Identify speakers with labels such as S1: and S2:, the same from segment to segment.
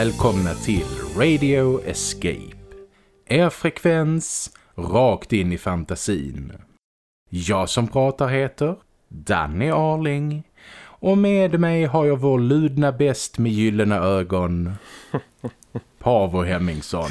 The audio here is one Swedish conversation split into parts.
S1: Välkomna till Radio Escape. Er frekvens rakt in i fantasin. Jag som pratar heter Danny Arling och med mig har jag vår ludna bäst med gyllene ögon Pavo Hemmingsson.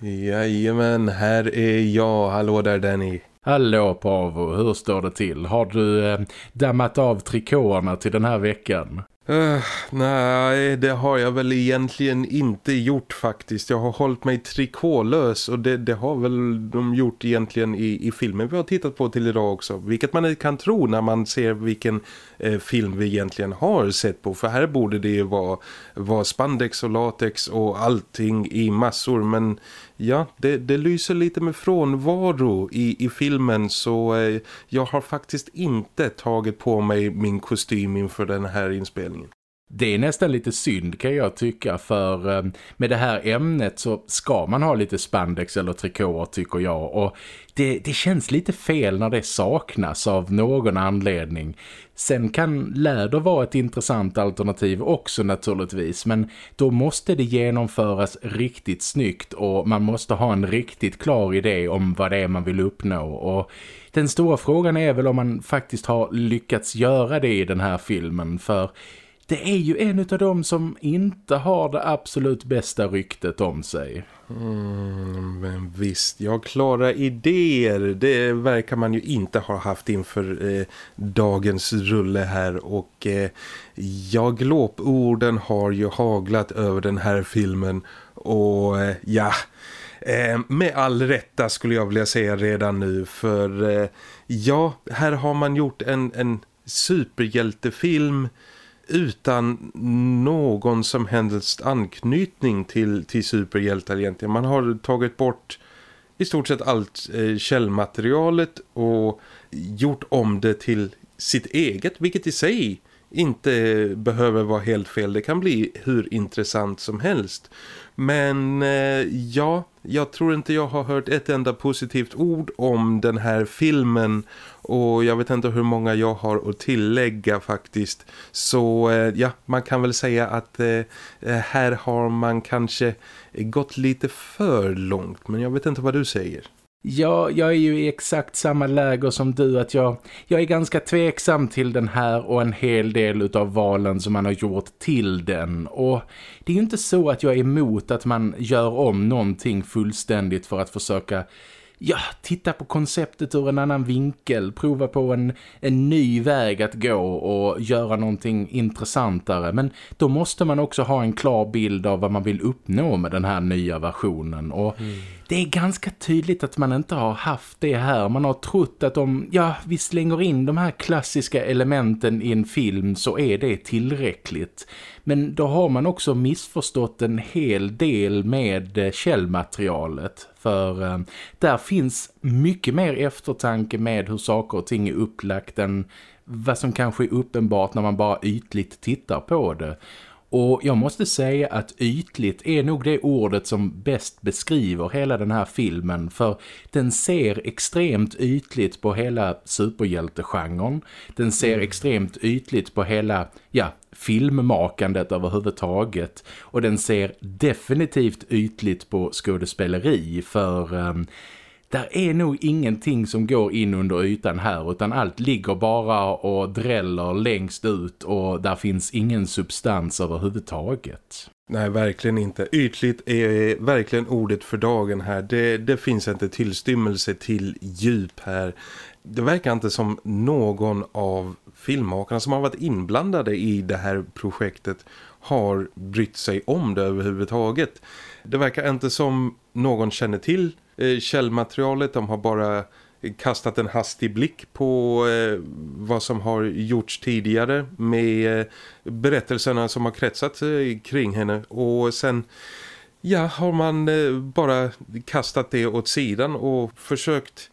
S2: Jajamän, här är jag. Hallå där Danny.
S1: Hallå Pavo, hur står det till? Har du eh, dammat av trikåerna till den här veckan?
S2: Uh, nej, det har jag väl egentligen inte gjort faktiskt. Jag har hållit mig trikålös och det, det har väl de gjort egentligen i, i filmen vi har tittat på till idag också. Vilket man kan tro när man ser vilken eh, film vi egentligen har sett på. För här borde det ju vara, vara spandex och latex och allting i massor. Men ja, det, det lyser lite med frånvaro i, i filmen så eh, jag har faktiskt inte tagit på mig min kostym inför den här inspelningen.
S1: Det är nästan lite synd kan jag tycka för eh, med det här ämnet så ska man ha lite spandex eller trikåer tycker jag och det, det känns lite fel när det saknas av någon anledning. Sen kan läder vara ett intressant alternativ också naturligtvis men då måste det genomföras riktigt snyggt och man måste ha en riktigt klar idé om vad det är man vill uppnå och den stora frågan är väl om man faktiskt har lyckats göra det i den här filmen för det är ju en av dem som inte har det absolut bästa ryktet om sig.
S2: Mm, men visst, ja klara idéer, det verkar man ju inte ha haft inför eh, dagens rulle här. Och eh, ja, glåporden har ju haglat över den här filmen. Och eh, ja, eh, med all rätta skulle jag vilja säga redan nu. För eh, ja, här har man gjort en, en superhjältefilm utan någon som helst anknytning till, till superhjältar egentligen. Man har tagit bort i stort sett allt eh, källmaterialet och gjort om det till sitt eget, vilket i sig inte behöver vara helt fel. Det kan bli hur intressant som helst. Men eh, ja, jag tror inte jag har hört ett enda positivt ord om den här filmen och jag vet inte hur många jag har att tillägga faktiskt. Så eh, ja, man kan väl säga att eh, eh här har man kanske gått lite för långt. Men jag vet inte vad du säger.
S1: Ja, jag är ju i exakt samma läger som du att jag, jag är ganska tveksam till den här och en hel del av valen som man har gjort till den. Och det är ju inte så att jag är emot att man gör om någonting fullständigt för att försöka ja, titta på konceptet ur en annan vinkel, prova på en, en ny väg att gå och göra någonting intressantare. Men då måste man också ha en klar bild av vad man vill uppnå med den här nya versionen. Och mm. det är ganska tydligt att man inte har haft det här. Man har trott att om, ja, vi slänger in de här klassiska elementen i en film så är det tillräckligt. Men då har man också missförstått en hel del med eh, källmaterialet. För eh, där finns mycket mer eftertanke med hur saker och ting är upplagt än vad som kanske är uppenbart när man bara ytligt tittar på det. Och jag måste säga att ytligt är nog det ordet som bäst beskriver hela den här filmen för den ser extremt ytligt på hela superhjältegenren. Den ser mm. extremt ytligt på hela ja, filmmakandet överhuvudtaget och den ser definitivt ytligt på skådespeleri för... Um, där är nog ingenting som går in under ytan här utan allt ligger bara och dräller längst ut och där finns ingen substans överhuvudtaget.
S2: Nej, verkligen inte. Ytligt är verkligen ordet för dagen här. Det, det finns inte tillstymmelse till djup här. Det verkar inte som någon av filmmakarna som har varit inblandade i det här projektet har brytt sig om det överhuvudtaget. Det verkar inte som någon känner till Eh, källmaterialet. De har bara kastat en hastig blick på eh, vad som har gjorts tidigare med eh, berättelserna som har kretsat eh, kring henne. Och sen ja, har man eh, bara kastat det åt sidan och försökt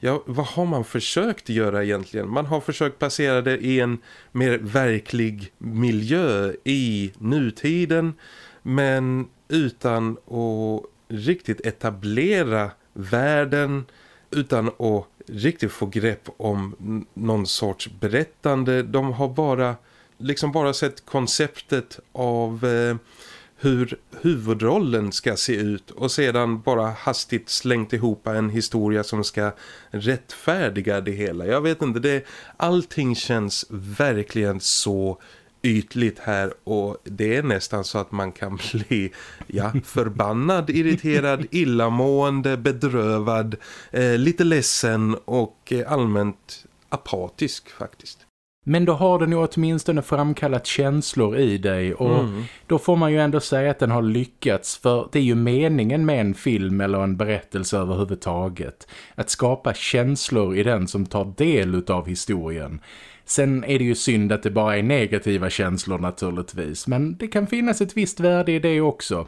S2: Ja, vad har man försökt göra egentligen? Man har försökt placera det i en mer verklig miljö i nutiden men utan att riktigt etablera världen utan att riktigt få grepp om någon sorts berättande. De har bara liksom bara sett konceptet av eh, hur huvudrollen ska se ut och sedan bara hastigt slängt ihop en historia som ska rättfärdiga det hela. Jag vet inte, det, allting känns verkligen så ytligt här och det är nästan så att man kan bli ja, förbannad, irriterad, illamående, bedrövad, eh, lite ledsen och eh, allmänt apatisk faktiskt.
S1: Men då har den ju åtminstone framkallat känslor i dig och mm. då får man ju ändå säga att den har lyckats för det är ju meningen med en film eller en berättelse överhuvudtaget. Att skapa känslor i den som tar del av historien. Sen är det ju synd att det bara är negativa känslor naturligtvis men det kan finnas ett visst värde i det också.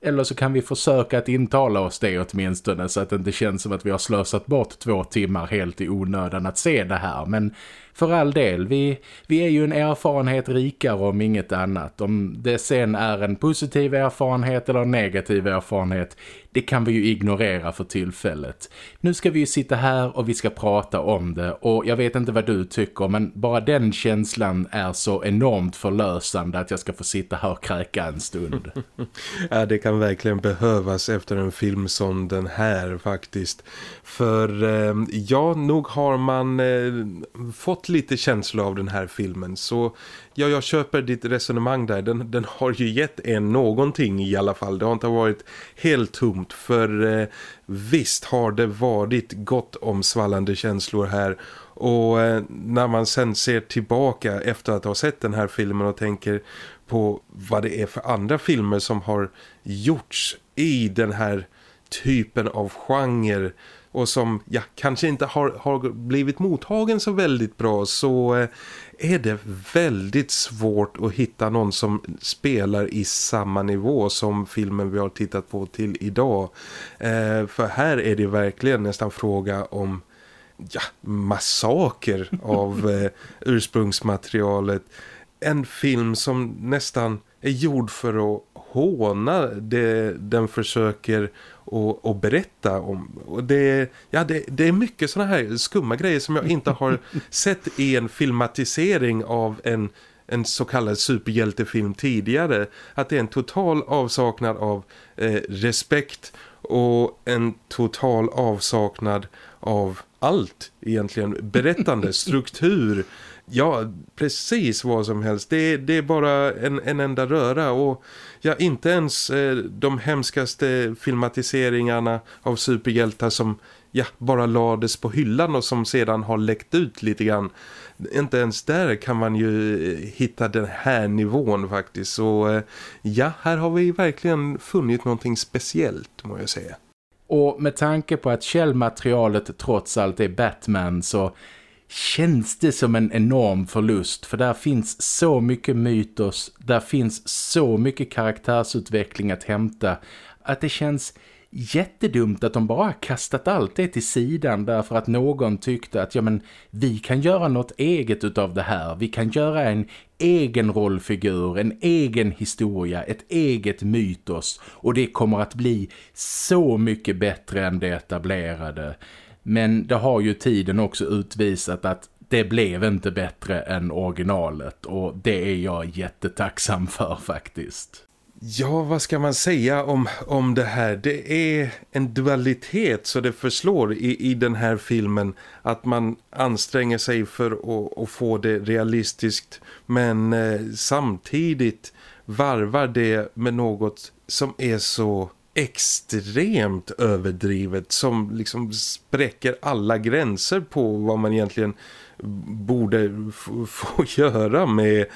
S1: Eller så kan vi försöka att intala oss det åtminstone så att det inte känns som att vi har slösat bort två timmar helt i onödan att se det här. Men för all del, vi, vi är ju en erfarenhet rikare om inget annat. Om det sen är en positiv erfarenhet eller en negativ erfarenhet, det kan vi ju ignorera för tillfället. Nu ska vi ju sitta här och vi ska prata om det och jag vet inte vad du tycker men bara den känslan är så enormt förlösande att jag ska få sitta här och kräka en stund.
S2: ja, det kan verkligen behövas efter en film som den här faktiskt. För eh, ja, nog har man eh, fått lite känsla av den här filmen så ja, jag köper ditt resonemang där. Den, den har ju gett en någonting i alla fall. Det har inte varit helt tomt för eh, visst har det varit gott om svallande känslor här. Och eh, när man sen ser tillbaka efter att ha sett den här filmen och tänker på vad det är för andra filmer som har gjorts i den här typen av genre och som ja, kanske inte har, har blivit mottagen så väldigt bra så eh, är det väldigt svårt att hitta någon som spelar i samma nivå som filmen vi har tittat på till idag. Eh, för här är det verkligen nästan fråga om ja, massaker av eh, ursprungsmaterialet. En film som nästan är gjord för att håna det den försöker och, och berätta om. Och det, ja, det, det är mycket såna här skumma grejer som jag inte har sett i en filmatisering av en, en så kallad superhjältefilm tidigare. Att det är en total avsaknad av eh, respekt och en total avsaknad av allt egentligen. Berättande, struktur, ja precis vad som helst. Det, det är bara en, en enda röra och ja, inte ens eh, de hemskaste filmatiseringarna av superhjältar som ja, bara lades på hyllan och som sedan har läckt ut lite grann. Inte ens där kan man ju eh, hitta den här nivån faktiskt. Så eh, ja, här har vi verkligen funnit någonting speciellt må jag säga.
S1: Och med tanke på att källmaterialet trots allt är Batman så känns det som en enorm förlust för där finns så mycket mytos, där finns så mycket karaktärsutveckling att hämta att det känns jättedumt att de bara kastat allt det till sidan därför att någon tyckte att ja men vi kan göra något eget utav det här. Vi kan göra en egen rollfigur, en egen historia, ett eget mytos och det kommer att bli så mycket bättre än det etablerade. Men det har ju tiden också utvisat att det blev inte bättre än originalet och det är jag jättetacksam för faktiskt.
S2: Ja, vad ska man säga om, om det här? Det är en dualitet så det förslår i, i den här filmen att man anstränger sig för att, att få det realistiskt men eh, samtidigt varvar det med något som är så extremt överdrivet som liksom spräcker alla gränser på vad man egentligen borde få göra med,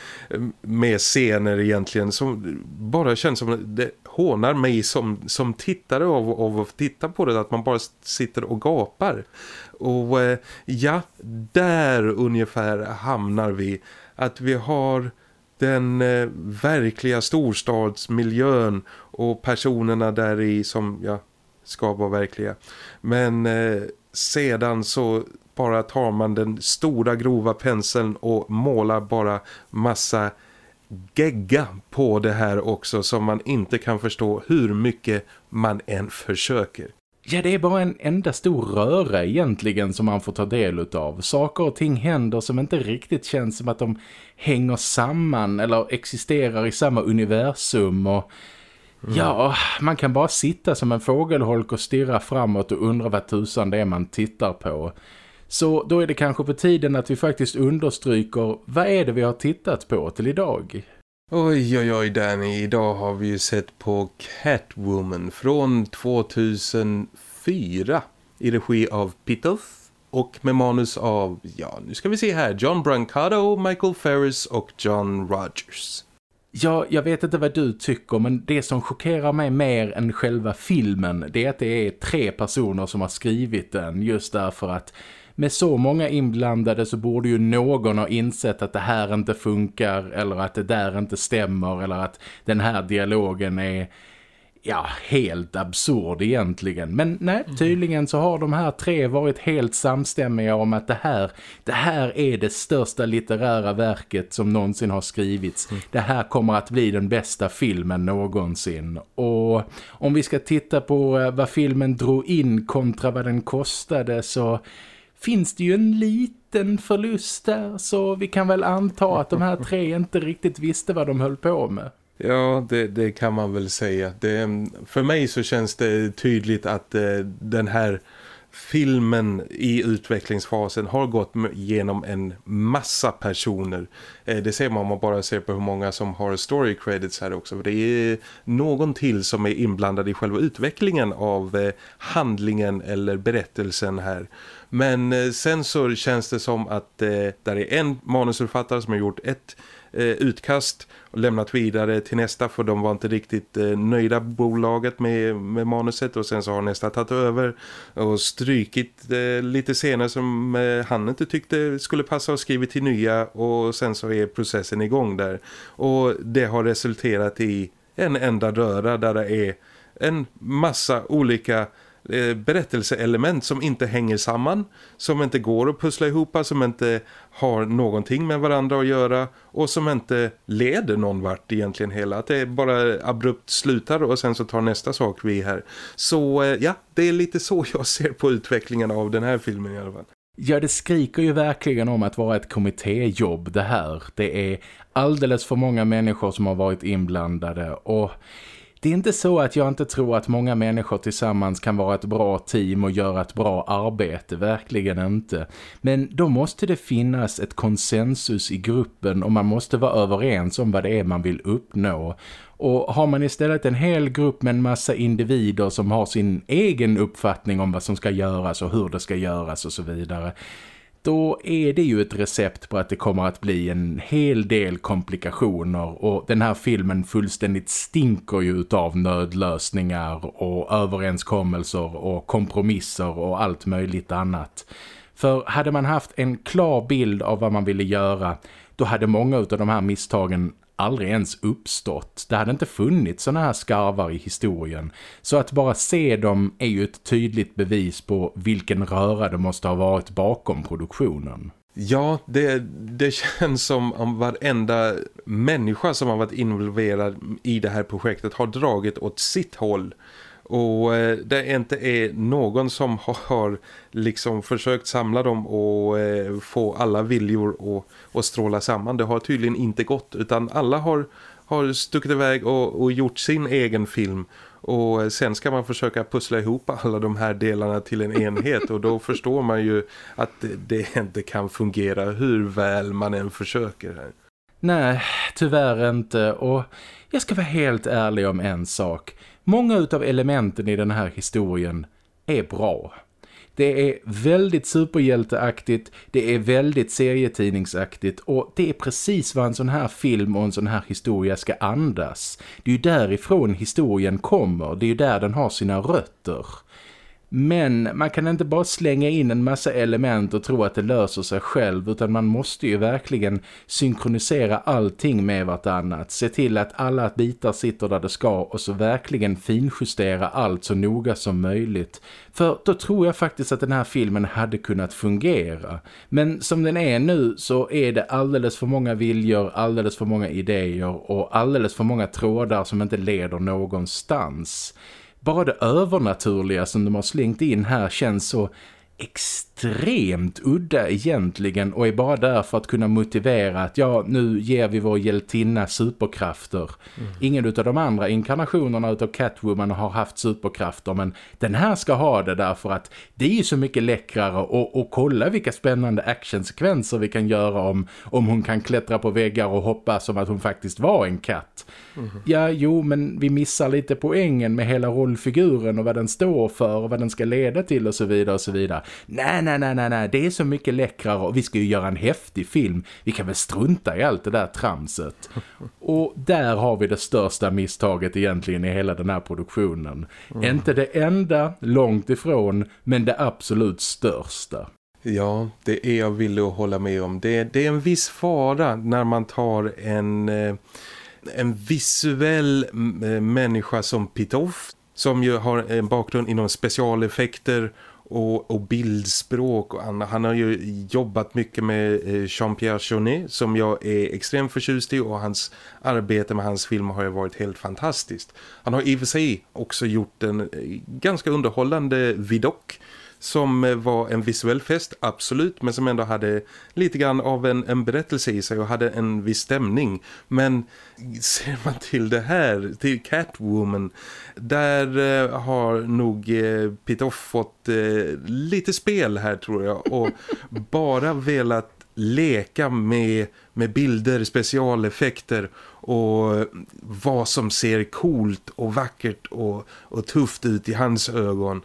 S2: med scener egentligen som bara känns som det hånar mig som, som tittare av, av att titta på det att man bara sitter och gapar. Och eh, ja, där ungefär hamnar vi. Att vi har den eh, verkliga storstadsmiljön och personerna där i som ja, ska vara verkliga. Men eh, sedan så bara tar man den stora grova penseln och målar bara massa gegga på det här också som man inte kan förstå hur mycket man än försöker.
S1: Ja, det är bara en enda stor röra egentligen som man får ta del av. Saker och ting händer som inte riktigt känns som att de hänger samman eller existerar i samma universum och mm. ja, man kan bara sitta som en fågelholk och stirra framåt och undra vad tusan det är man tittar på. Så då är det kanske på tiden att vi faktiskt understryker vad är det vi har tittat på till idag?
S2: Oj, oj, oj Danny. Idag har vi ju sett på Catwoman från 2004 i regi av Pitoff och med manus av, ja nu ska vi se här, John Brancato, Michael Ferris och John Rogers.
S1: Ja, jag vet inte vad du tycker men det som chockerar mig mer än själva filmen det är att det är tre personer som har skrivit den just därför att med så många inblandade så borde ju någon ha insett att det här inte funkar eller att det där inte stämmer eller att den här dialogen är ja, helt absurd egentligen. Men nej, mm. tydligen så har de här tre varit helt samstämmiga om att det här, det här är det största litterära verket som någonsin har skrivits. Mm. Det här kommer att bli den bästa filmen någonsin. Och om vi ska titta på eh, vad filmen drog in kontra vad den kostade så finns det ju en liten förlust där så vi kan väl anta att de här tre inte riktigt visste vad de höll på med.
S2: Ja, det, det kan man väl säga. Det, för mig så känns det tydligt att eh, den här filmen i utvecklingsfasen har gått genom en massa personer. Eh, det ser man om man bara ser på hur många som har story credits här också. Det är någon till som är inblandad i själva utvecklingen av eh, handlingen eller berättelsen här. Men eh, sen så känns det som att eh, där är en manusförfattare som har gjort ett eh, utkast och lämnat vidare till nästa för de var inte riktigt eh, nöjda bolaget med, med manuset. Och sen så har nästa tagit över och strykit eh, lite scener som eh, han inte tyckte skulle passa och skrivit till nya. Och sen så är processen igång där. Och det har resulterat i en enda röra där det är en massa olika Eh, berättelseelement som inte hänger samman, som inte går att pussla ihop, som inte har någonting med varandra att göra och som inte leder någon vart egentligen hela. Att det bara abrupt slutar och sen så tar nästa sak vi här. Så eh, ja, det är lite så jag ser på utvecklingen av den här filmen i alla fall.
S1: Ja, det skriker ju verkligen om att vara ett kommittéjobb det här. Det är alldeles för många människor som har varit inblandade och det är inte så att jag inte tror att många människor tillsammans kan vara ett bra team och göra ett bra arbete, verkligen inte. Men då måste det finnas ett konsensus i gruppen och man måste vara överens om vad det är man vill uppnå. Och har man istället en hel grupp med en massa individer som har sin egen uppfattning om vad som ska göras och hur det ska göras och så vidare då är det ju ett recept på att det kommer att bli en hel del komplikationer och den här filmen fullständigt stinker ju av nödlösningar och överenskommelser och kompromisser och allt möjligt annat. För hade man haft en klar bild av vad man ville göra då hade många av de här misstagen aldrig ens uppstått. Det hade inte funnits sådana här skarvar i historien. Så att bara se dem är ju ett tydligt bevis på vilken röra det måste ha varit bakom produktionen.
S2: Ja, det, det känns som om varenda människa som har varit involverad i det här projektet har dragit åt sitt håll och eh, det inte är någon som har liksom försökt samla dem och eh, få alla viljor att, att stråla samman. Det har tydligen inte gått utan alla har, har stuckit iväg och, och gjort sin egen film. Och sen ska man försöka pussla ihop alla de här delarna till en enhet och då förstår man ju att det inte kan fungera hur väl man än försöker här.
S1: Nej, tyvärr inte. Och jag ska vara helt ärlig om en sak. Många utav elementen i den här historien är bra. Det är väldigt superhjälteaktigt, det är väldigt serietidningsaktigt och det är precis vad en sån här film och en sån här historia ska andas. Det är ju därifrån historien kommer, det är ju där den har sina rötter. Men man kan inte bara slänga in en massa element och tro att det löser sig själv utan man måste ju verkligen synkronisera allting med vartannat. Se till att alla bitar sitter där det ska och så verkligen finjustera allt så noga som möjligt. För då tror jag faktiskt att den här filmen hade kunnat fungera. Men som den är nu så är det alldeles för många viljor, alldeles för många idéer och alldeles för många trådar som inte leder någonstans bara det övernaturliga som de har slängt in här känns så extremt udda egentligen och är bara där för att kunna motivera att ja, nu ger vi vår hjältinna superkrafter. Mm. Ingen av de andra inkarnationerna utav Catwoman har haft superkrafter men den här ska ha det därför att det är ju så mycket läckrare och, och kolla vilka spännande actionsekvenser vi kan göra om, om hon kan klättra på väggar och hoppa som att hon faktiskt var en katt. Mm. Ja, jo, men vi missar lite poängen med hela rollfiguren och vad den står för och vad den ska leda till och så vidare och så vidare. Nej, nej, nej, nej, nej, det är så mycket läckrare och vi ska ju göra en häftig film. Vi kan väl strunta i allt det där tramset. Och där har vi det största misstaget egentligen i hela den här produktionen. Mm. Inte det enda, långt ifrån, men det absolut största.
S2: Ja, det är jag villig att hålla med om. Det, det är en viss fara när man tar en... Eh en visuell människa som Pitoff som ju har en bakgrund inom specialeffekter och, och bildspråk och annat. Han har ju jobbat mycket med eh, Jean-Pierre Jeunet som jag är extremt förtjust i och hans arbete med hans film har ju varit helt fantastiskt. Han har i och för sig också gjort en eh, ganska underhållande vidok som eh, var en visuell fest, absolut, men som ändå hade lite grann av en, en berättelse i sig och hade en viss stämning. Men ser man till det här, till Catwoman, där eh, har nog eh, Pitoff fått eh, lite spel här tror jag och bara velat leka med, med bilder, specialeffekter och vad som ser coolt och vackert och, och tufft ut i hans ögon.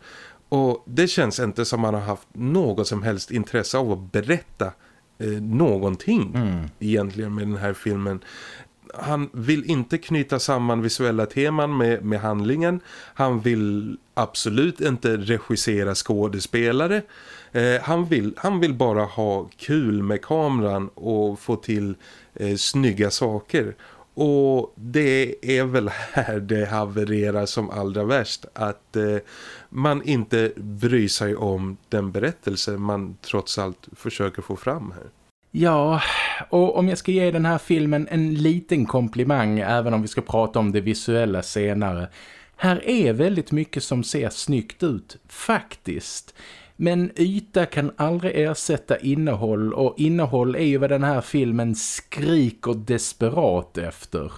S2: Och det känns inte som man har haft något som helst intresse av att berätta eh, någonting mm. egentligen med den här filmen. Han vill inte knyta samman visuella teman med, med handlingen. Han vill absolut inte regissera skådespelare. Eh, han, vill, han vill bara ha kul med kameran och få till eh, snygga saker. Och det är väl här det havererar som allra värst. Att eh, man inte bryr sig om den berättelse man trots allt försöker få fram här.
S1: Ja, och om jag ska ge den här filmen en liten komplimang även om vi ska prata om det visuella senare. Här är väldigt mycket som ser snyggt ut, faktiskt. Men yta kan aldrig ersätta innehåll och innehåll är ju vad den här filmen skriker desperat efter.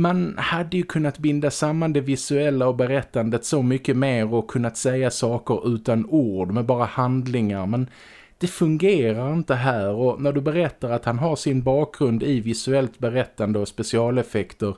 S1: Man hade ju kunnat binda samman det visuella och berättandet så mycket mer och kunnat säga saker utan ord med bara handlingar men det fungerar inte här och när du berättar att han har sin bakgrund i visuellt berättande och specialeffekter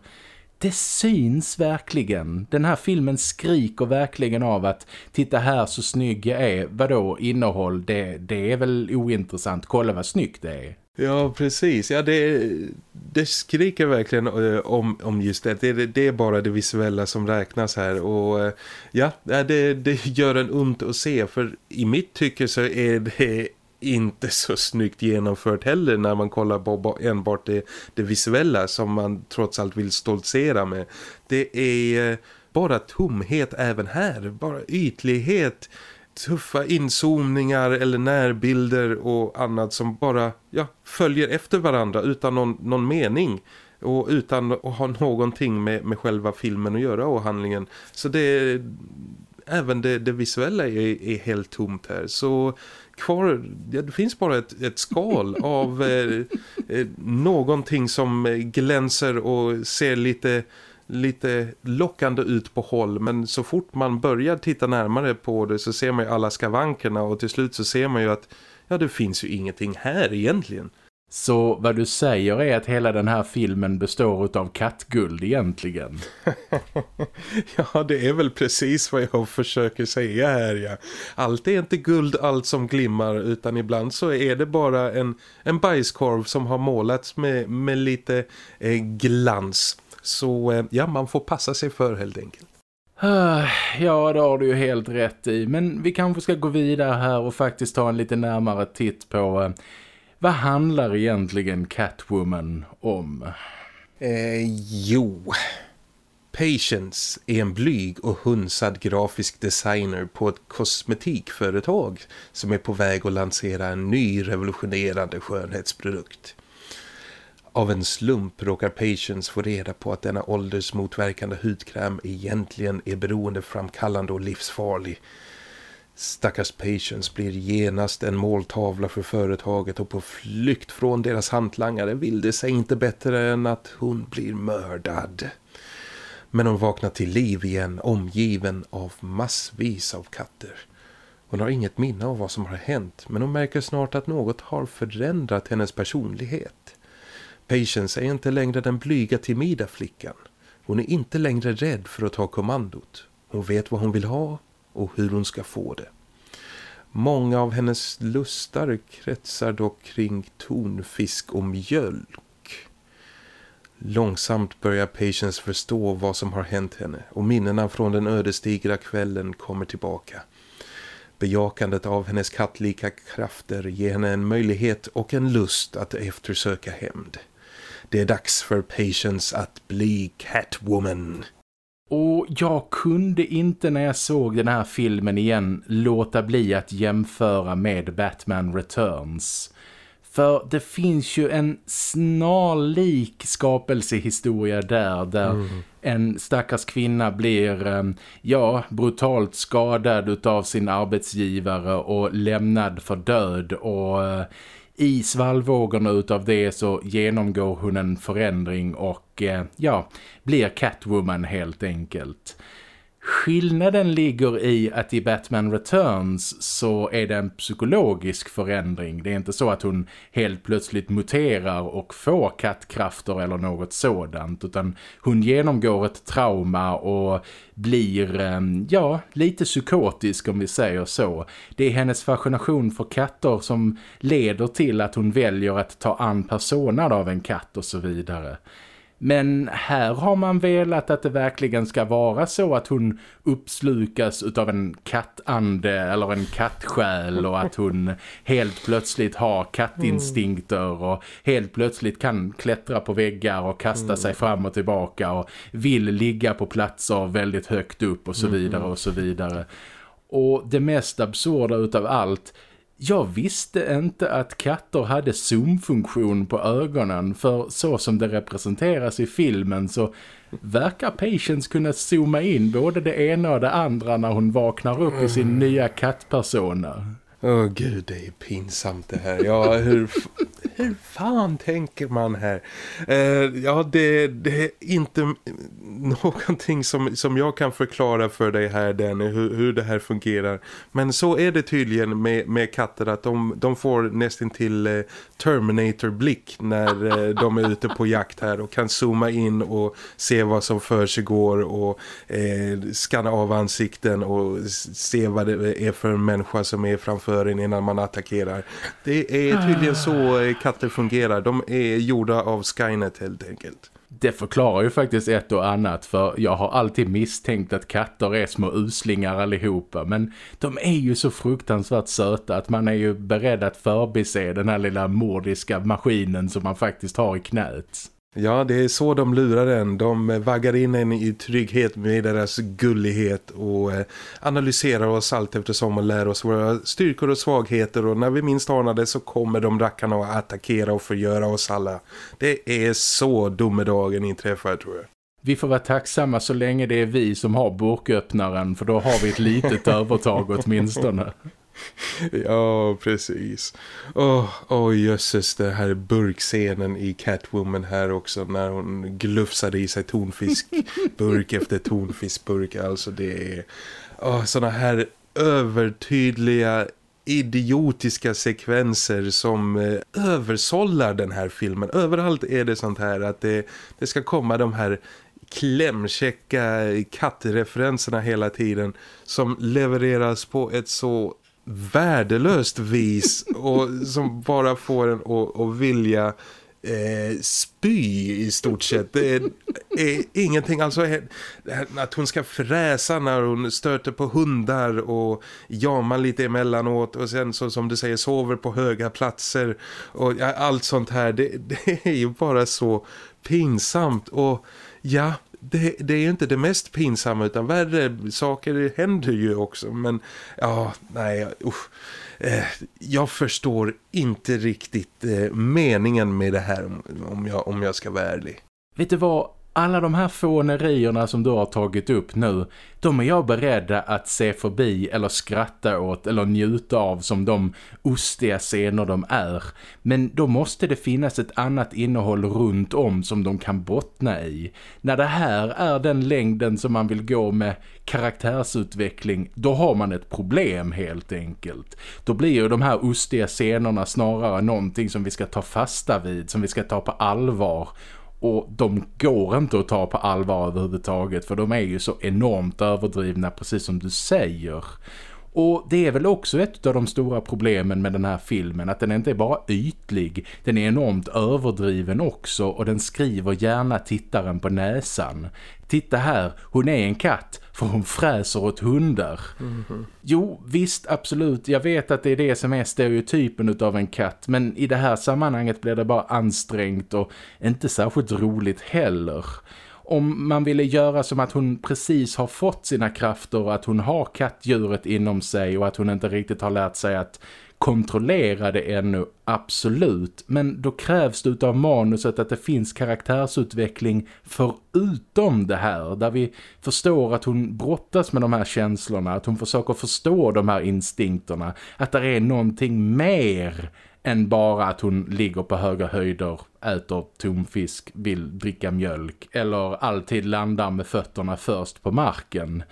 S1: det syns verkligen. Den här filmen skriker verkligen av att titta här så snygg jag är. Vadå innehåll? Det, det är väl ointressant. Kolla vad snyggt det är.
S2: Ja, precis. Ja, det, det skriker verkligen eh, om, om just det. det. det. är bara det visuella som räknas här. Och eh, ja, det, det gör en ont att se. För i mitt tycke så är det inte så snyggt genomfört heller när man kollar på enbart det, det visuella som man trots allt vill stoltsera med. Det är eh, bara tomhet även här. Bara ytlighet tuffa inzoomningar eller närbilder och annat som bara ja, följer efter varandra utan någon, någon mening och utan att ha någonting med, med själva filmen att göra och handlingen. Så det även det, det visuella är, är, helt tomt här. Så kvar, ja, det finns bara ett, ett skal av eh, eh, någonting som glänser och ser lite lite lockande ut på håll men så fort man börjar titta närmare på det så ser man ju alla skavankerna och till slut så ser man ju att ja det finns ju ingenting här egentligen.
S1: Så vad du säger är att hela den här filmen består av kattguld egentligen?
S2: ja, det är väl precis vad jag försöker säga här, ja. Allt är inte guld, allt som glimmar, utan ibland så är det bara en, en bajskorv som har målats med, med lite eh, glans. Så eh, ja, man får passa sig för helt enkelt.
S1: Ah, ja, det har du ju helt rätt i. Men vi kanske ska gå vidare här och faktiskt ta en lite närmare titt på... Eh, vad handlar egentligen Catwoman om?
S2: Eh, jo... Patience är en blyg och hunsad grafisk designer på ett kosmetikföretag som är på väg att lansera en ny revolutionerande skönhetsprodukt. Av en slump råkar Patience få reda på att denna åldersmotverkande hudkräm egentligen är beroendeframkallande och livsfarlig. Stackars Patience blir genast en måltavla för företaget och på flykt från deras hantlangare vill det sig inte bättre än att hon blir mördad. Men hon vaknar till liv igen omgiven av massvis av katter. Hon har inget minne av vad som har hänt men hon märker snart att något har förändrat hennes personlighet. Patience är inte längre den blyga timida flickan. Hon är inte längre rädd för att ta kommandot. Hon vet vad hon vill ha och hur hon ska få det. Många av hennes lustar kretsar dock kring tonfisk och mjölk. Långsamt börjar Patience förstå vad som har hänt henne och minnena från den ödesdigra kvällen kommer tillbaka. Bejakandet av hennes kattlika krafter ger henne en möjlighet och en lust att eftersöka hämnd. Det är dags för Patience att bli Catwoman.
S1: Och jag kunde inte när jag såg den här filmen igen låta bli att jämföra med Batman Returns. För det finns ju en snarlik skapelsehistoria där, där mm. en stackars kvinna blir, eh, ja, brutalt skadad av sin arbetsgivare och lämnad för död och eh, i svallvågorna utav det så genomgår hon en förändring och eh, ja, blir Catwoman helt enkelt. Skillnaden ligger i att i Batman Returns så är det en psykologisk förändring. Det är inte så att hon helt plötsligt muterar och får kattkrafter eller något sådant utan hon genomgår ett trauma och blir, ehm, ja, lite psykotisk om vi säger så. Det är hennes fascination för katter som leder till att hon väljer att ta an personer av en katt och så vidare. Men här har man velat att det verkligen ska vara så att hon uppslukas utav en kattande eller en kattsjäl och att hon helt plötsligt har kattinstinkter och helt plötsligt kan klättra på väggar och kasta sig fram och tillbaka och vill ligga på platser väldigt högt upp och så mm. vidare och så vidare. Och det mest absurda utav allt jag visste inte att katter hade zoomfunktion på ögonen för så som det representeras i filmen så verkar Patience kunna zooma in både det ena och det andra när hon vaknar upp i sin mm. nya kattpersona.
S2: Åh oh, gud, det är pinsamt det här. Ja, hur, hur fan tänker man här? Eh, ja, det, det, är inte någonting som, som jag kan förklara för dig här, Danny, hur, hur det här fungerar. Men så är det tydligen med, med katter att de, de får nästan till eh, Terminator-blick när eh, de är ute på jakt här och kan zooma in och se vad som för sig går och eh, skanna av ansikten och se vad det är för en människa som är framför en innan man attackerar. Det är tydligen så eh, katter fungerar. De är gjorda av Skynet helt enkelt.
S1: Det förklarar ju faktiskt ett och annat för jag har alltid misstänkt att katter är små uslingar allihopa men de är ju så fruktansvärt söta att man är ju beredd att förbise den här lilla mordiska maskinen som man faktiskt har i knät.
S2: Ja, det är så de lurar en. De vaggar in en i trygghet med deras gullighet och eh, analyserar oss allt eftersom och lär oss våra styrkor och svagheter och när vi minst anar det så kommer de rackarna att attackera och förgöra oss alla. Det är så domedagen inträffar tror jag.
S1: Vi får vara tacksamma så länge det är vi som har burköppnaren för då har vi ett litet övertag åtminstone.
S2: ja, precis. Åh, oh, oh, jösses, det här burkscenen i Catwoman här också när hon glufsade i sig tonfiskburk efter tonfiskburk. Alltså det är oh, såna här övertydliga idiotiska sekvenser som eh, översållar den här filmen. Överallt är det sånt här att det, det ska komma de här klämkäcka kattreferenserna hela tiden som levereras på ett så värdelöst vis och som bara får en att, att vilja eh, spy i stort sett. Det är, är ingenting, alltså eh, att hon ska fräsa när hon stöter på hundar och jamar lite emellanåt och sen så som du säger sover på höga platser och ja, allt sånt här, det, det är ju bara så pinsamt. Och ja, det, det är ju inte det mest pinsamma utan värre saker händer ju också. Men ja, nej, usch. Eh, jag förstår inte riktigt eh, meningen med det här om jag, om jag ska vara ärlig.
S1: Vet du vad, alla de här fånerierna som du har tagit upp nu, de är jag beredd att se förbi eller skratta åt eller njuta av som de ostiga scener de är. Men då måste det finnas ett annat innehåll runt om som de kan bottna i. När det här är den längden som man vill gå med karaktärsutveckling, då har man ett problem helt enkelt. Då blir ju de här ostiga scenerna snarare någonting som vi ska ta fasta vid, som vi ska ta på allvar och de går inte att ta på allvar överhuvudtaget för de är ju så enormt överdrivna precis som du säger. Och det är väl också ett av de stora problemen med den här filmen att den inte är bara ytlig, den är enormt överdriven också och den skriver gärna tittaren på näsan. Titta här, hon är en katt för hon fräser åt hundar. Mm -hmm. Jo, visst, absolut. Jag vet att det är det som är stereotypen av en katt. Men i det här sammanhanget blir det bara ansträngt och inte särskilt roligt heller om man ville göra som att hon precis har fått sina krafter och att hon har kattdjuret inom sig och att hon inte riktigt har lärt sig att kontrollera det ännu, absolut. Men då krävs det av manuset att det finns karaktärsutveckling förutom det här. Där vi förstår att hon brottas med de här känslorna, att hon försöker förstå de här instinkterna. Att det är någonting mer än bara att hon ligger på höga höjder, äter tomfisk, vill dricka mjölk eller alltid landar med fötterna först på marken.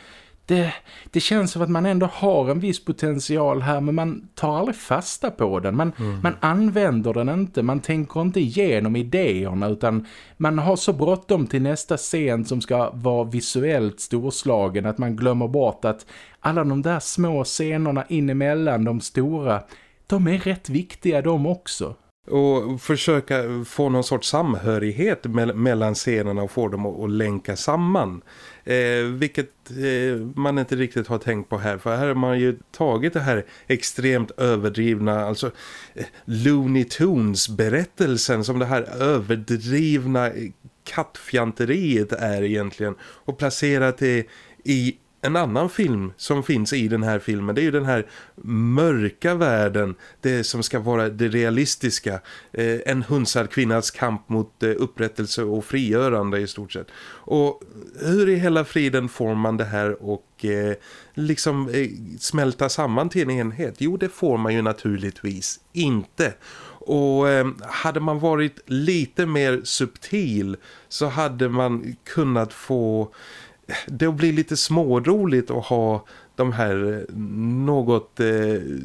S1: Det, det känns som att man ändå har en viss potential här men man tar aldrig fasta på den. Man, mm. man använder den inte, man tänker inte igenom idéerna utan man har så bråttom till nästa scen som ska vara visuellt storslagen att man glömmer bort att alla de där små scenerna inemellan de stora de är rätt viktiga de också.
S2: Och försöka få någon sorts samhörighet me mellan scenerna och få dem att, att länka samman. Eh, vilket eh, man inte riktigt har tänkt på här. För här har man ju tagit det här extremt överdrivna, alltså eh, Looney Tunes berättelsen som det här överdrivna kattfjanteriet är egentligen. Och placerat det i en annan film som finns i den här filmen det är ju den här mörka världen det som ska vara det realistiska. Eh, en hunsad kvinnas kamp mot eh, upprättelse och frigörande i stort sett. Och hur i hela friden får man det här och eh, liksom eh, smälta samman till en enhet? Jo det får man ju naturligtvis inte. Och eh, hade man varit lite mer subtil så hade man kunnat få det blir lite småroligt att ha de här eh, något eh,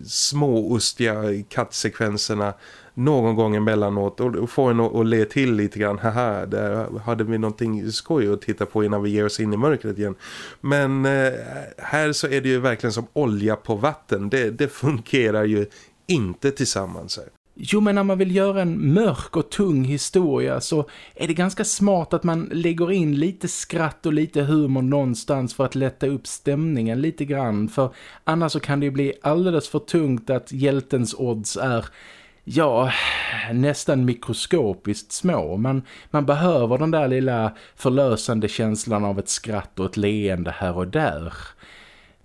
S2: småostiga kattsekvenserna någon gång emellanåt och få en att le till lite grann. Haha, där hade vi någonting skoj att titta på innan vi ger oss in i mörkret igen. Men eh, här så är det ju verkligen som olja på vatten. Det, det fungerar ju inte tillsammans här.
S1: Jo, men när man vill göra en mörk och tung historia så är det ganska smart att man lägger in lite skratt och lite humor någonstans för att lätta upp stämningen lite grann. För annars så kan det ju bli alldeles för tungt att hjältens odds är ja, nästan mikroskopiskt små. Man, man behöver den där lilla förlösande känslan av ett skratt och ett leende här och där.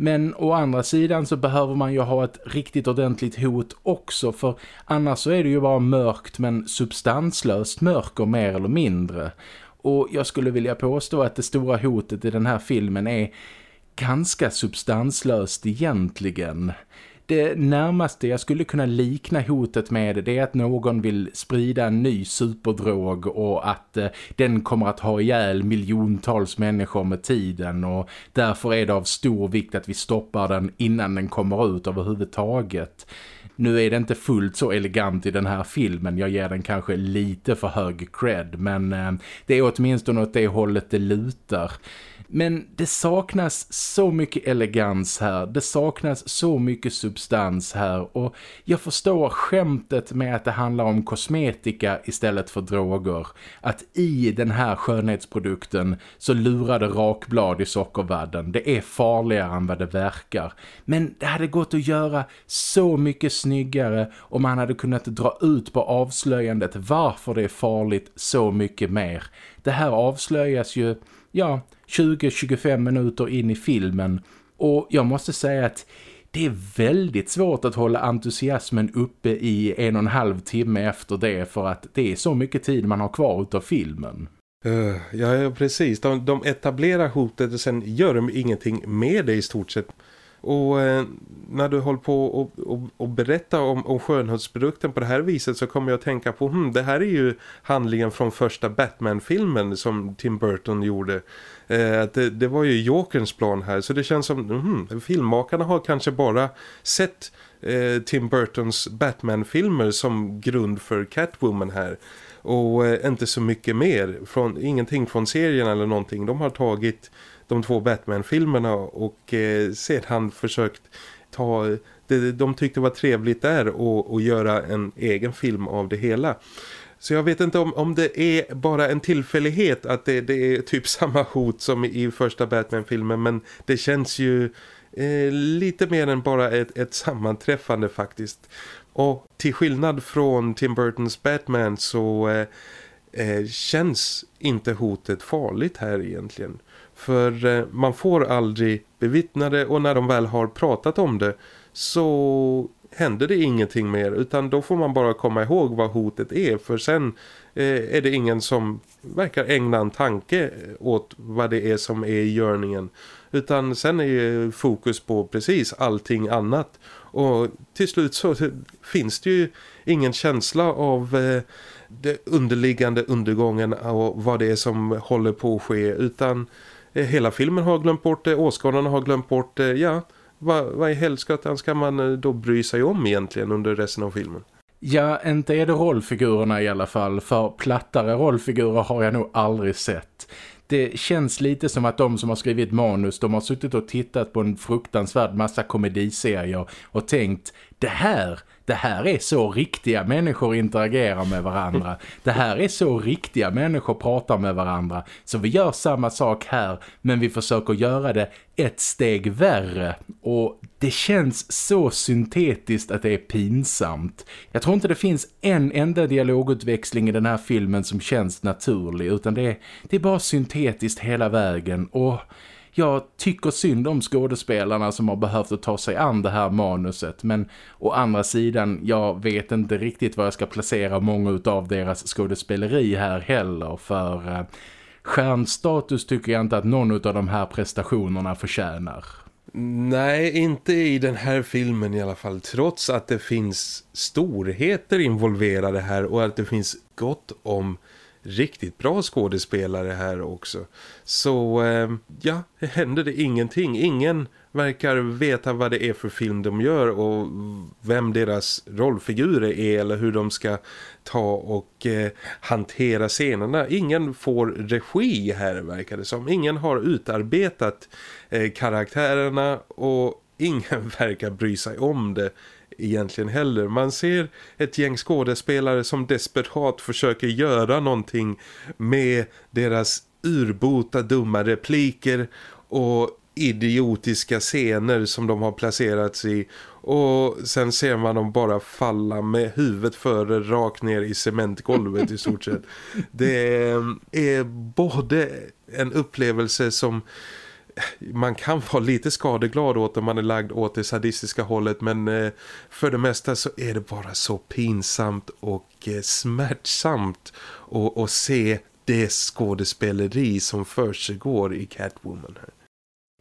S1: Men å andra sidan så behöver man ju ha ett riktigt ordentligt hot också för annars så är det ju bara mörkt men substanslöst mörker mer eller mindre. Och jag skulle vilja påstå att det stora hotet i den här filmen är ganska substanslöst egentligen. Det närmaste jag skulle kunna likna hotet med det är att någon vill sprida en ny superdrog och att eh, den kommer att ha ihjäl miljontals människor med tiden och därför är det av stor vikt att vi stoppar den innan den kommer ut överhuvudtaget. Nu är det inte fullt så elegant i den här filmen. Jag ger den kanske lite för hög cred. Men eh, det är åtminstone åt det hållet det lutar. Men det saknas så mycket elegans här. Det saknas så mycket substans här. Och jag förstår skämtet med att det handlar om kosmetika istället för droger. Att i den här skönhetsprodukten så lurade rakblad i sockervadden. Det är farligare än vad det verkar. Men det hade gått att göra så mycket snyggare om man hade kunnat dra ut på avslöjandet varför det är farligt så mycket mer. Det här avslöjas ju ja, 20-25 minuter in i filmen. Och jag måste säga att det är väldigt svårt att hålla entusiasmen uppe i en och en halv timme efter det för att det är så mycket tid man har kvar utav filmen.
S2: Uh, ja, precis. De, de etablerar hotet och sen gör de ingenting med det i stort sett. Och eh, när du håller på och, och, och berätta om, om skönhetsprodukten på det här viset så kommer jag att tänka på, hmm, det här är ju handlingen från första Batman-filmen som Tim Burton gjorde. Eh, det, det, var ju Jokerns plan här så det känns som, hmm, filmmakarna har kanske bara sett eh, Tim Burtons Batman-filmer som grund för Catwoman här och eh, inte så mycket mer från, ingenting från serien eller någonting. De har tagit de två Batman-filmerna och eh, sedan försökt ta det de tyckte var trevligt där och, och göra en egen film av det hela. Så jag vet inte om, om det är bara en tillfällighet att det, det är typ samma hot som i första Batman-filmen men det känns ju eh, lite mer än bara ett, ett sammanträffande faktiskt. Och till skillnad från Tim Burtons Batman så eh, eh, känns inte hotet farligt här egentligen. För eh, man får aldrig bevittna det och när de väl har pratat om det så händer det ingenting mer. Utan då får man bara komma ihåg vad hotet är. För sen eh, är det ingen som verkar ägna en tanke eh, åt vad det är som är i görningen. Utan sen är fokus på precis allting annat. Och till slut så finns det ju ingen känsla av eh, det underliggande undergången och vad det är som håller på att ske. Utan Eh, hela filmen har glömt bort det, åskådarna har glömt bort det, ja vad, vad i helskotan ska man eh, då bry sig om egentligen under resten av filmen?
S1: Ja, inte är det rollfigurerna i alla fall, för plattare rollfigurer har jag nog aldrig sett. Det känns lite som att de som har skrivit manus, de har suttit och tittat på en fruktansvärd massa komediserier och tänkt, det här, det här är så riktiga människor interagerar med varandra. Det här är så riktiga människor pratar med varandra. Så vi gör samma sak här men vi försöker göra det ett steg värre. Och det känns så syntetiskt att det är pinsamt. Jag tror inte det finns en enda dialogutväxling i den här filmen som känns naturlig utan det är, det är bara syntetiskt hela vägen och jag tycker synd om skådespelarna som har behövt att ta sig an det här manuset. Men å andra sidan, jag vet inte riktigt var jag ska placera många av deras skådespeleri här heller. För eh, stjärnstatus tycker jag inte att någon av de här prestationerna förtjänar.
S2: Nej, inte i den här filmen i alla fall. Trots att det finns storheter involverade här och att det finns gott om riktigt bra skådespelare här också. Så eh, ja, händer det ingenting. Ingen verkar veta vad det är för film de gör och vem deras rollfigurer är eller hur de ska ta och eh, hantera scenerna. Ingen får regi här verkar det som. Ingen har utarbetat eh, karaktärerna och ingen verkar bry sig om det egentligen heller. Man ser ett gäng skådespelare som desperat försöker göra någonting med deras urbota dumma repliker och idiotiska scener som de har placerats i och sen ser man dem bara falla med huvudet före rakt ner i cementgolvet i stort sett. Det är både en upplevelse som man kan vara lite skadeglad åt om man är lagd åt det sadistiska hållet men eh, för det mesta så är det bara så pinsamt och eh, smärtsamt att se det skådespeleri som försiggår i Catwoman här.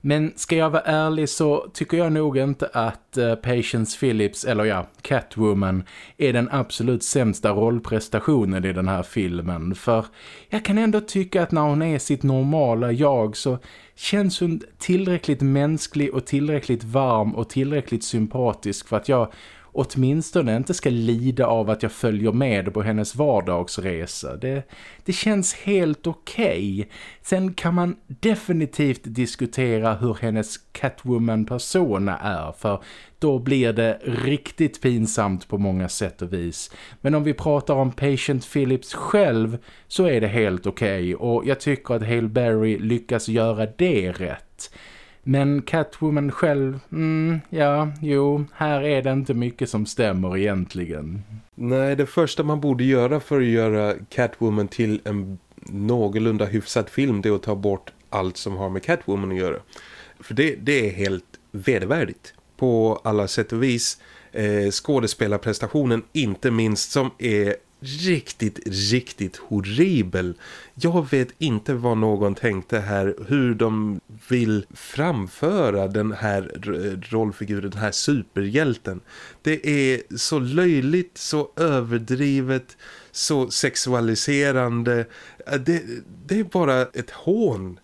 S1: Men ska jag vara ärlig så tycker jag nog inte att eh, Patience Phillips, eller ja, Catwoman, är den absolut sämsta rollprestationen i den här filmen. För jag kan ändå tycka att när hon är sitt normala jag så känns hon tillräckligt mänsklig och tillräckligt varm och tillräckligt sympatisk för att jag åtminstone inte ska lida av att jag följer med på hennes vardagsresa. Det, det känns helt okej. Okay. Sen kan man definitivt diskutera hur hennes Catwoman-persona är för då blir det riktigt pinsamt på många sätt och vis. Men om vi pratar om Patient Phillips själv så är det helt okej okay. och jag tycker att Hale Berry lyckas göra det rätt. Men Catwoman själv, mm, ja, jo, här är det inte mycket som stämmer egentligen.
S2: Nej, det första man borde göra för att göra Catwoman till en någorlunda hyfsad film det är att ta bort allt som har med Catwoman att göra. För det, det är helt vedervärdigt på alla sätt och vis. Eh, skådespelarprestationen inte minst som är riktigt, riktigt horribel. Jag vet inte vad någon tänkte här, hur de vill framföra den här rollfiguren, den här superhjälten. Det är så löjligt, så överdrivet, så sexualiserande. Äh, det, det är bara ett hån.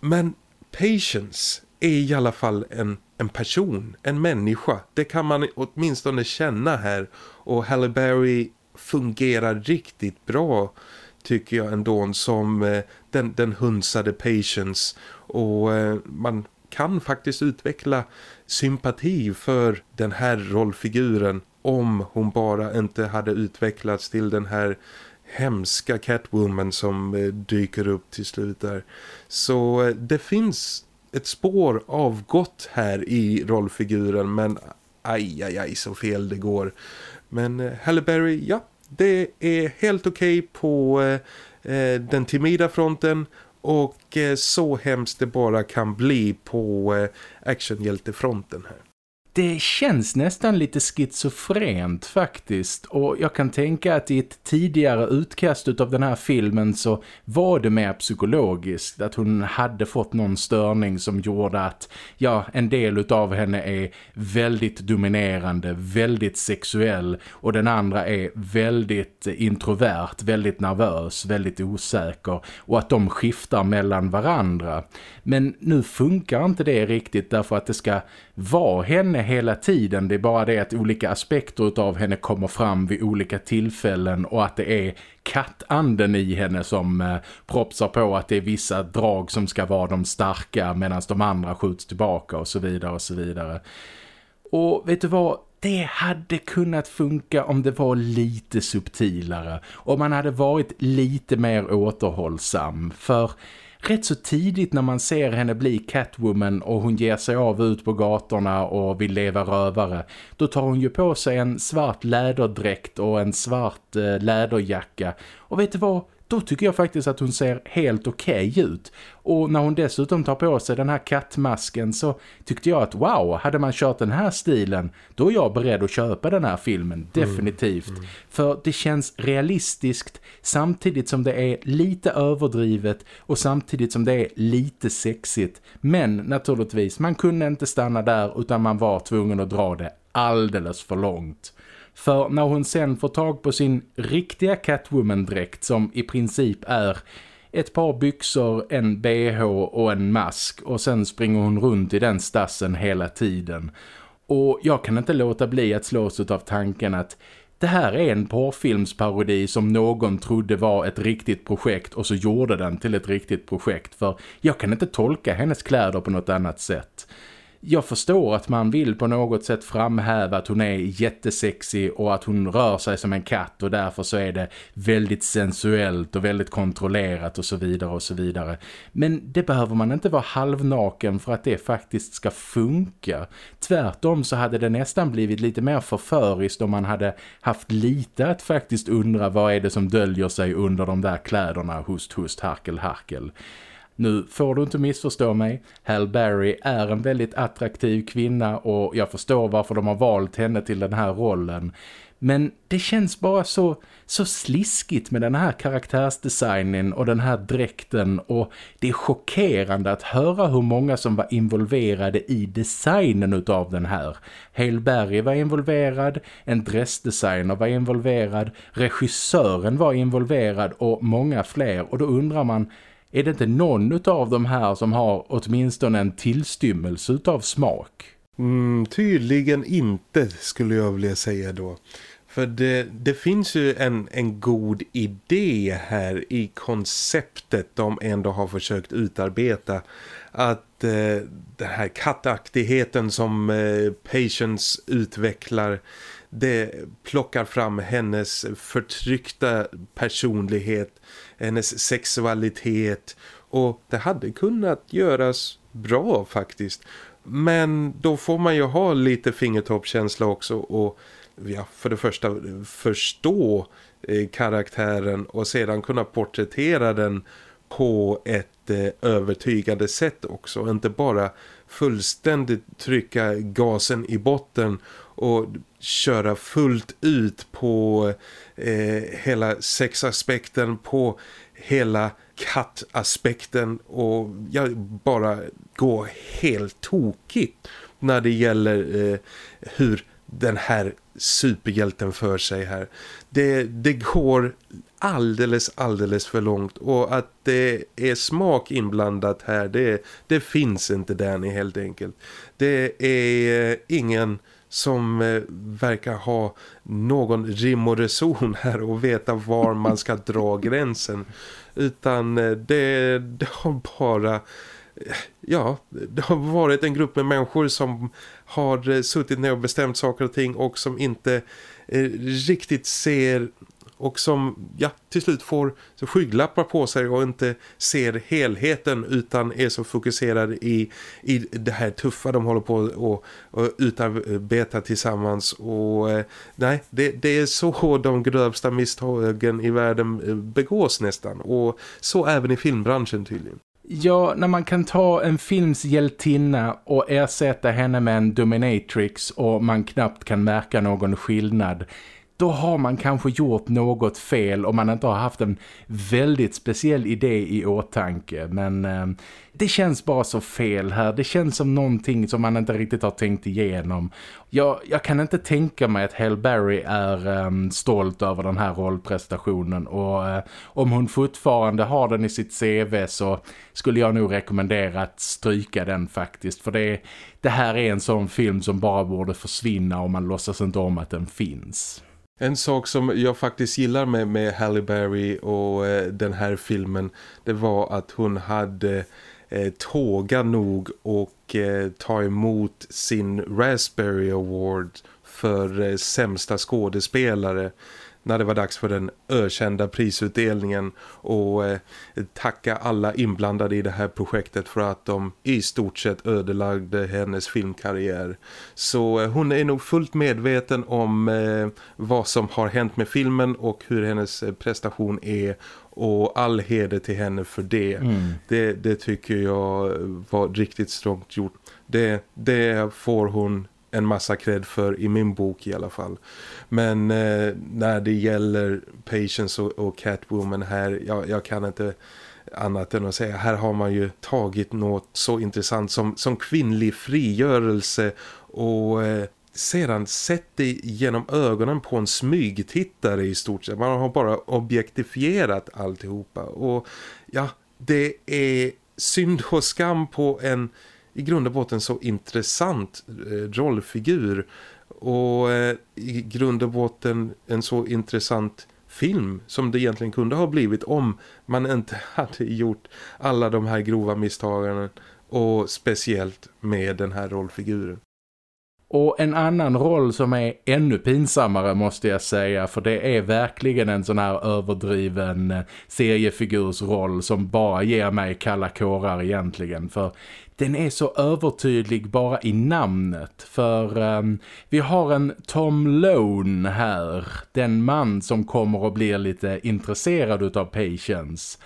S2: Men Patience är i alla fall en, en person, en människa. Det kan man åtminstone känna här. Och Halle Berry fungerar riktigt bra tycker jag ändå som eh, den, den hunsade patience och eh, man kan faktiskt utveckla sympati för den här rollfiguren om hon bara inte hade utvecklats till den här hemska Catwoman som eh, dyker upp till slut där. Så eh, det finns ett spår av gott här i rollfiguren men aj aj aj så fel det går. Men Halle Berry, ja, det är helt okej okay på eh, den timida fronten och eh, så hemskt det bara kan bli på eh, actionhjältefronten här.
S1: Det känns nästan lite schizofrent faktiskt och jag kan tänka att i ett tidigare utkast av den här filmen så var det mer psykologiskt att hon hade fått någon störning som gjorde att ja, en del av henne är väldigt dominerande, väldigt sexuell och den andra är väldigt introvert, väldigt nervös, väldigt osäker och att de skiftar mellan varandra. Men nu funkar inte det riktigt därför att det ska vara henne hela tiden. Det är bara det att olika aspekter av henne kommer fram vid olika tillfällen och att det är kattanden i henne som eh, propsar på att det är vissa drag som ska vara de starka medan de andra skjuts tillbaka och så vidare och så vidare. Och vet du vad? Det hade kunnat funka om det var lite subtilare. Om man hade varit lite mer återhållsam. För rätt så tidigt när man ser henne bli Catwoman och hon ger sig av ut på gatorna och vill leva rövare då tar hon ju på sig en svart läderdräkt och en svart eh, läderjacka och vet du vad? Då tycker jag faktiskt att hon ser helt okej okay ut. Och när hon dessutom tar på sig den här kattmasken så tyckte jag att wow, hade man kört den här stilen då är jag beredd att köpa den här filmen, mm, definitivt. Mm, mm. För det känns realistiskt samtidigt som det är lite överdrivet och samtidigt som det är lite sexigt. Men naturligtvis, man kunde inte stanna där utan man var tvungen att dra det alldeles för långt. För när hon sen får tag på sin riktiga Catwoman-dräkt som i princip är ett par byxor, en bh och en mask och sen springer hon runt i den stassen hela tiden. Och jag kan inte låta bli att slås av tanken att det här är en porrfilmsparodi som någon trodde var ett riktigt projekt och så gjorde den till ett riktigt projekt för jag kan inte tolka hennes kläder på något annat sätt jag förstår att man vill på något sätt framhäva att hon är jättesexig och att hon rör sig som en katt och därför så är det väldigt sensuellt och väldigt kontrollerat och så vidare och så vidare. Men det behöver man inte vara halvnaken för att det faktiskt ska funka. Tvärtom så hade det nästan blivit lite mer förföriskt om man hade haft lite att faktiskt undra vad är det som döljer sig under de där kläderna, hust, hust, harkel, harkel. Nu får du inte missförstå mig. Hal Berry är en väldigt attraktiv kvinna och jag förstår varför de har valt henne till den här rollen. Men det känns bara så, så sliskigt med den här karaktärsdesignen och den här dräkten och det är chockerande att höra hur många som var involverade i designen utav den här. Hale Berry var involverad, en dressdesigner var involverad, regissören var involverad och många fler och då undrar man är det inte någon av de här som har åtminstone en tillstymmelse av smak?
S2: Mm, tydligen inte skulle jag vilja säga då. För det, det, finns ju en, en god idé här i konceptet de ändå har försökt utarbeta. Att eh, den här kattaktigheten som eh, Patience utvecklar det plockar fram hennes förtryckta personlighet, hennes sexualitet och det hade kunnat göras bra faktiskt. Men då får man ju ha lite fingertoppkänsla också och ja, för det första förstå eh, karaktären och sedan kunna porträttera den på ett eh, övertygande sätt också. Inte bara fullständigt trycka gasen i botten och köra fullt ut på eh, hela sexaspekten, på hela kattaspekten och ja, bara gå helt tokigt när det gäller eh, hur den här superhjälten för sig här. Det, det går alldeles, alldeles för långt och att det är smak inblandat här, det, det finns inte Danny helt enkelt. Det är eh, ingen som eh, verkar ha någon rim och reson här och veta var man ska dra gränsen. Utan eh, det, det har bara ja, det har varit en grupp med människor som har eh, suttit ner och bestämt saker och ting och som inte eh, riktigt ser och som ja, till slut får så skygglappar på sig och inte ser helheten utan är så fokuserade i, i det här tuffa de håller på och, och utarbeta tillsammans. Och eh, nej, det, det är så de grövsta misstagen i världen eh, begås nästan. Och så även i filmbranschen tydligen.
S1: Ja, när man kan ta en films hjältinna och ersätta henne med en dominatrix och man knappt kan märka någon skillnad då har man kanske gjort något fel om man inte har haft en väldigt speciell idé i åtanke. Men eh, det känns bara så fel här. Det känns som någonting som man inte riktigt har tänkt igenom. Jag, jag kan inte tänka mig att Halle Berry är eh, stolt över den här rollprestationen. Och eh, om hon fortfarande har den i sitt CV så skulle jag nog rekommendera att stryka den faktiskt. För det, det här är en sån film som bara borde försvinna om man låtsas inte om att den finns.
S2: En sak som jag faktiskt gillar med, med Halle Berry och eh, den här filmen det var att hon hade eh, tåga nog och eh, ta emot sin Raspberry Award för eh, sämsta skådespelare när det var dags för den ökända prisutdelningen och eh, tacka alla inblandade i det här projektet för att de i stort sett ödelagde hennes filmkarriär. Så eh, hon är nog fullt medveten om eh, vad som har hänt med filmen och hur hennes eh, prestation är och all heder till henne för det. Mm. det. Det tycker jag var riktigt strångt gjort. Det, det får hon en massa cred för i min bok i alla fall. Men eh, när det gäller Patience och, och Catwoman här, jag, jag, kan inte annat än att säga, här har man ju tagit något så intressant som, som kvinnlig frigörelse och eh, sedan sett det genom ögonen på en smygtittare i stort sett. Man har bara objektifierat alltihopa och ja, det är synd och skam på en i grund och botten så intressant eh, rollfigur och eh, i grund och botten en så intressant film som det egentligen kunde ha blivit om man inte hade gjort alla de här grova misstagen och speciellt med den här rollfiguren.
S1: Och en annan roll som är ännu pinsammare måste jag säga för det är verkligen en sån här överdriven eh, seriefigursroll som bara ger mig kalla kårar egentligen för den är så övertydlig bara i namnet för um, vi har en Tom Lone här, den man som kommer och blir lite intresserad av Patience.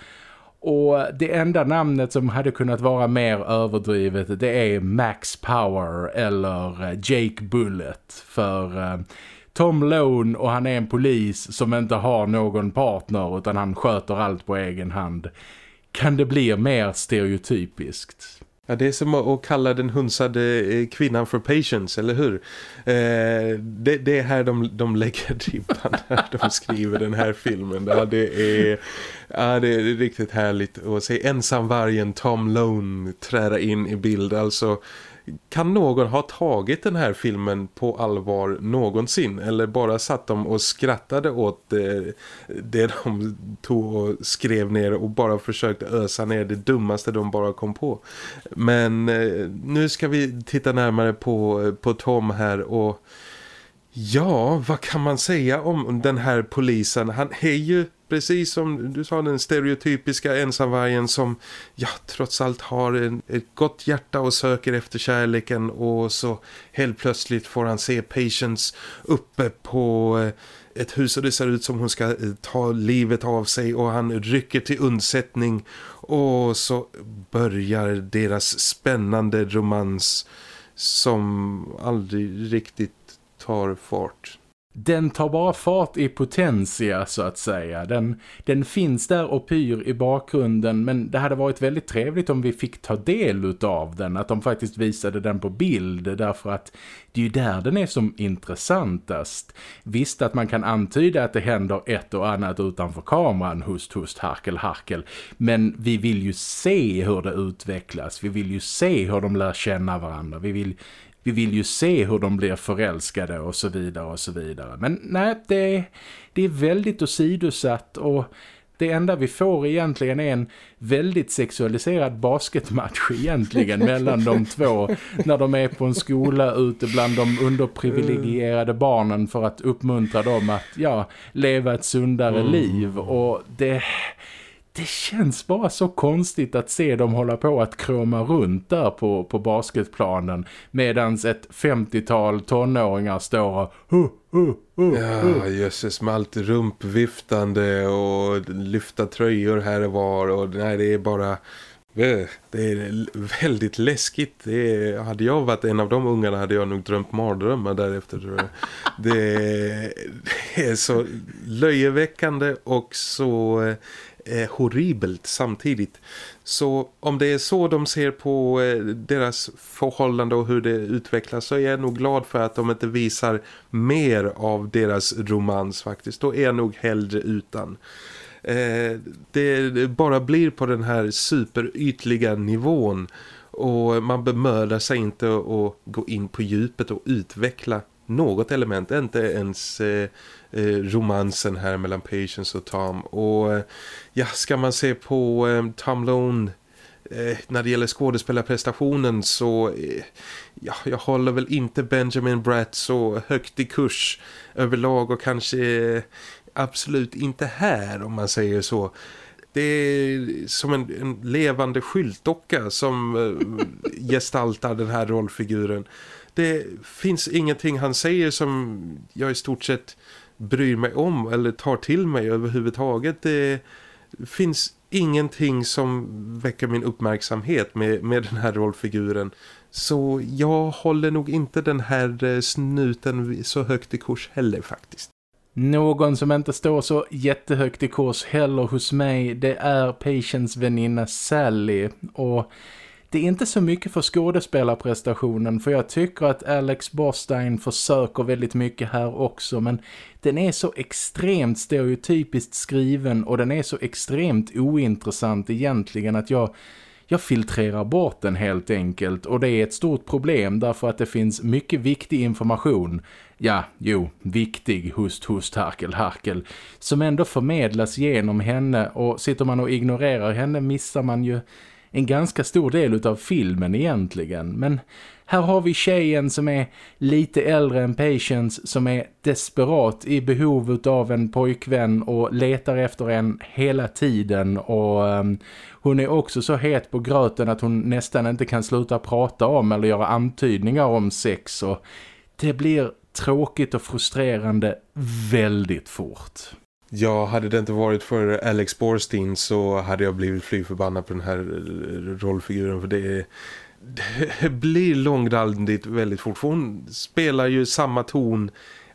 S1: Och det enda namnet som hade kunnat vara mer överdrivet det är Max Power eller eh, Jake Bullet för Eh, Tom Lone och han är en polis som inte har någon partner utan han sköter allt på egen hand. Kan det bli mer stereotypiskt?
S2: Ja, det är som att kalla den hunsade eh, kvinnan för patience, eller hur? Eh, det, det, är här de, de lägger ribban när de skriver den här filmen. Ja, det är, ja, det är riktigt härligt att se ensamvargen Tom Lone träda in i bild. Alltså kan någon ha tagit den här filmen på allvar någonsin eller bara satt dem och skrattade åt eh, det de tog och skrev ner och bara försökte ösa ner det dummaste de bara kom på. Men eh, nu ska vi titta närmare på, eh, på Tom här och Ja, vad kan man säga om den här polisen? Han är ju precis som du sa den stereotypiska ensamvargen som ja, trots allt har en, ett gott hjärta och söker efter kärleken och så helt plötsligt får han se Patience uppe på eh, ett hus och det ser ut som hon ska eh, ta livet av sig och han rycker till undsättning och så börjar deras spännande romans som aldrig riktigt tar fart
S1: den tar bara fart i potentia så att säga. Den, den finns där och pyr i bakgrunden men det hade varit väldigt trevligt om vi fick ta del av den. Att de faktiskt visade den på bild därför att det är ju där den är som intressantast. Visst att man kan antyda att det händer ett och annat utanför kameran, hust, hust, harkel, harkel. Men vi vill ju se hur det utvecklas. Vi vill ju se hur de lär känna varandra. Vi vill vi vill ju se hur de blir förälskade och så vidare och så vidare. Men nej, det, det är väldigt åsidosatt och det enda vi får egentligen är en väldigt sexualiserad basketmatch egentligen mellan de två när de är på en skola ute bland de underprivilegierade barnen för att uppmuntra dem att ja, leva ett sundare mm. liv och det det känns bara så konstigt att se dem hålla på att kroma runt där på, på basketplanen medans ett 50-tal tonåringar står och hu, hu,
S2: Ja, jösses med allt rumpviftande och lyfta tröjor här och var och nej det är bara eh, det är väldigt läskigt. Det är, hade jag varit en av de ungarna hade jag nog drömt mardrömmar därefter. Det, det är så löjeväckande och så eh, är horribelt samtidigt. Så om det är så de ser på eh, deras förhållande och hur det utvecklas så är jag nog glad för att de inte visar mer av deras romans faktiskt. Då är jag nog hellre utan. Eh, det bara blir på den här superytliga nivån och man bemödar sig inte att gå in på djupet och utveckla något element, inte ens eh, Eh, romansen här mellan Patience och Tom. Och eh, ja, ska man se på eh, Tom Lone eh, när det gäller skådespelarprestationen så eh, ja, jag håller väl inte Benjamin Bratt så högt i kurs överlag och kanske eh, absolut inte här om man säger så. Det är som en, en levande skyltdocka som gestaltar den här rollfiguren det finns ingenting han säger som jag i stort sett bryr mig om eller tar till mig överhuvudtaget. Det finns ingenting som väcker min uppmärksamhet med, med den här rollfiguren. Så jag håller nog inte den här eh, snuten så högt i kurs heller faktiskt.
S1: Någon som inte står så jättehögt i kurs heller hos mig det är Patience väninna Sally och det är inte så mycket för skådespelarprestationen för jag tycker att Alex Borstein försöker väldigt mycket här också men den är så extremt stereotypiskt skriven och den är så extremt ointressant egentligen att jag jag filtrerar bort den helt enkelt. Och det är ett stort problem därför att det finns mycket viktig information. Ja, jo, viktig hust, hust, harkel, harkel som ändå förmedlas genom henne. Och sitter man och ignorerar henne missar man ju en ganska stor del av filmen egentligen. Men här har vi tjejen som är lite äldre än Patience som är desperat i behov av en pojkvän och letar efter en hela tiden och um, hon är också så het på gröten att hon nästan inte kan sluta prata om eller göra antydningar om sex och det blir tråkigt och frustrerande väldigt fort.
S2: Ja, hade det inte varit för Alex Borstein så hade jag blivit fly förbannad på den här rollfiguren för det, det blir långrandigt väldigt fort. För hon spelar ju samma ton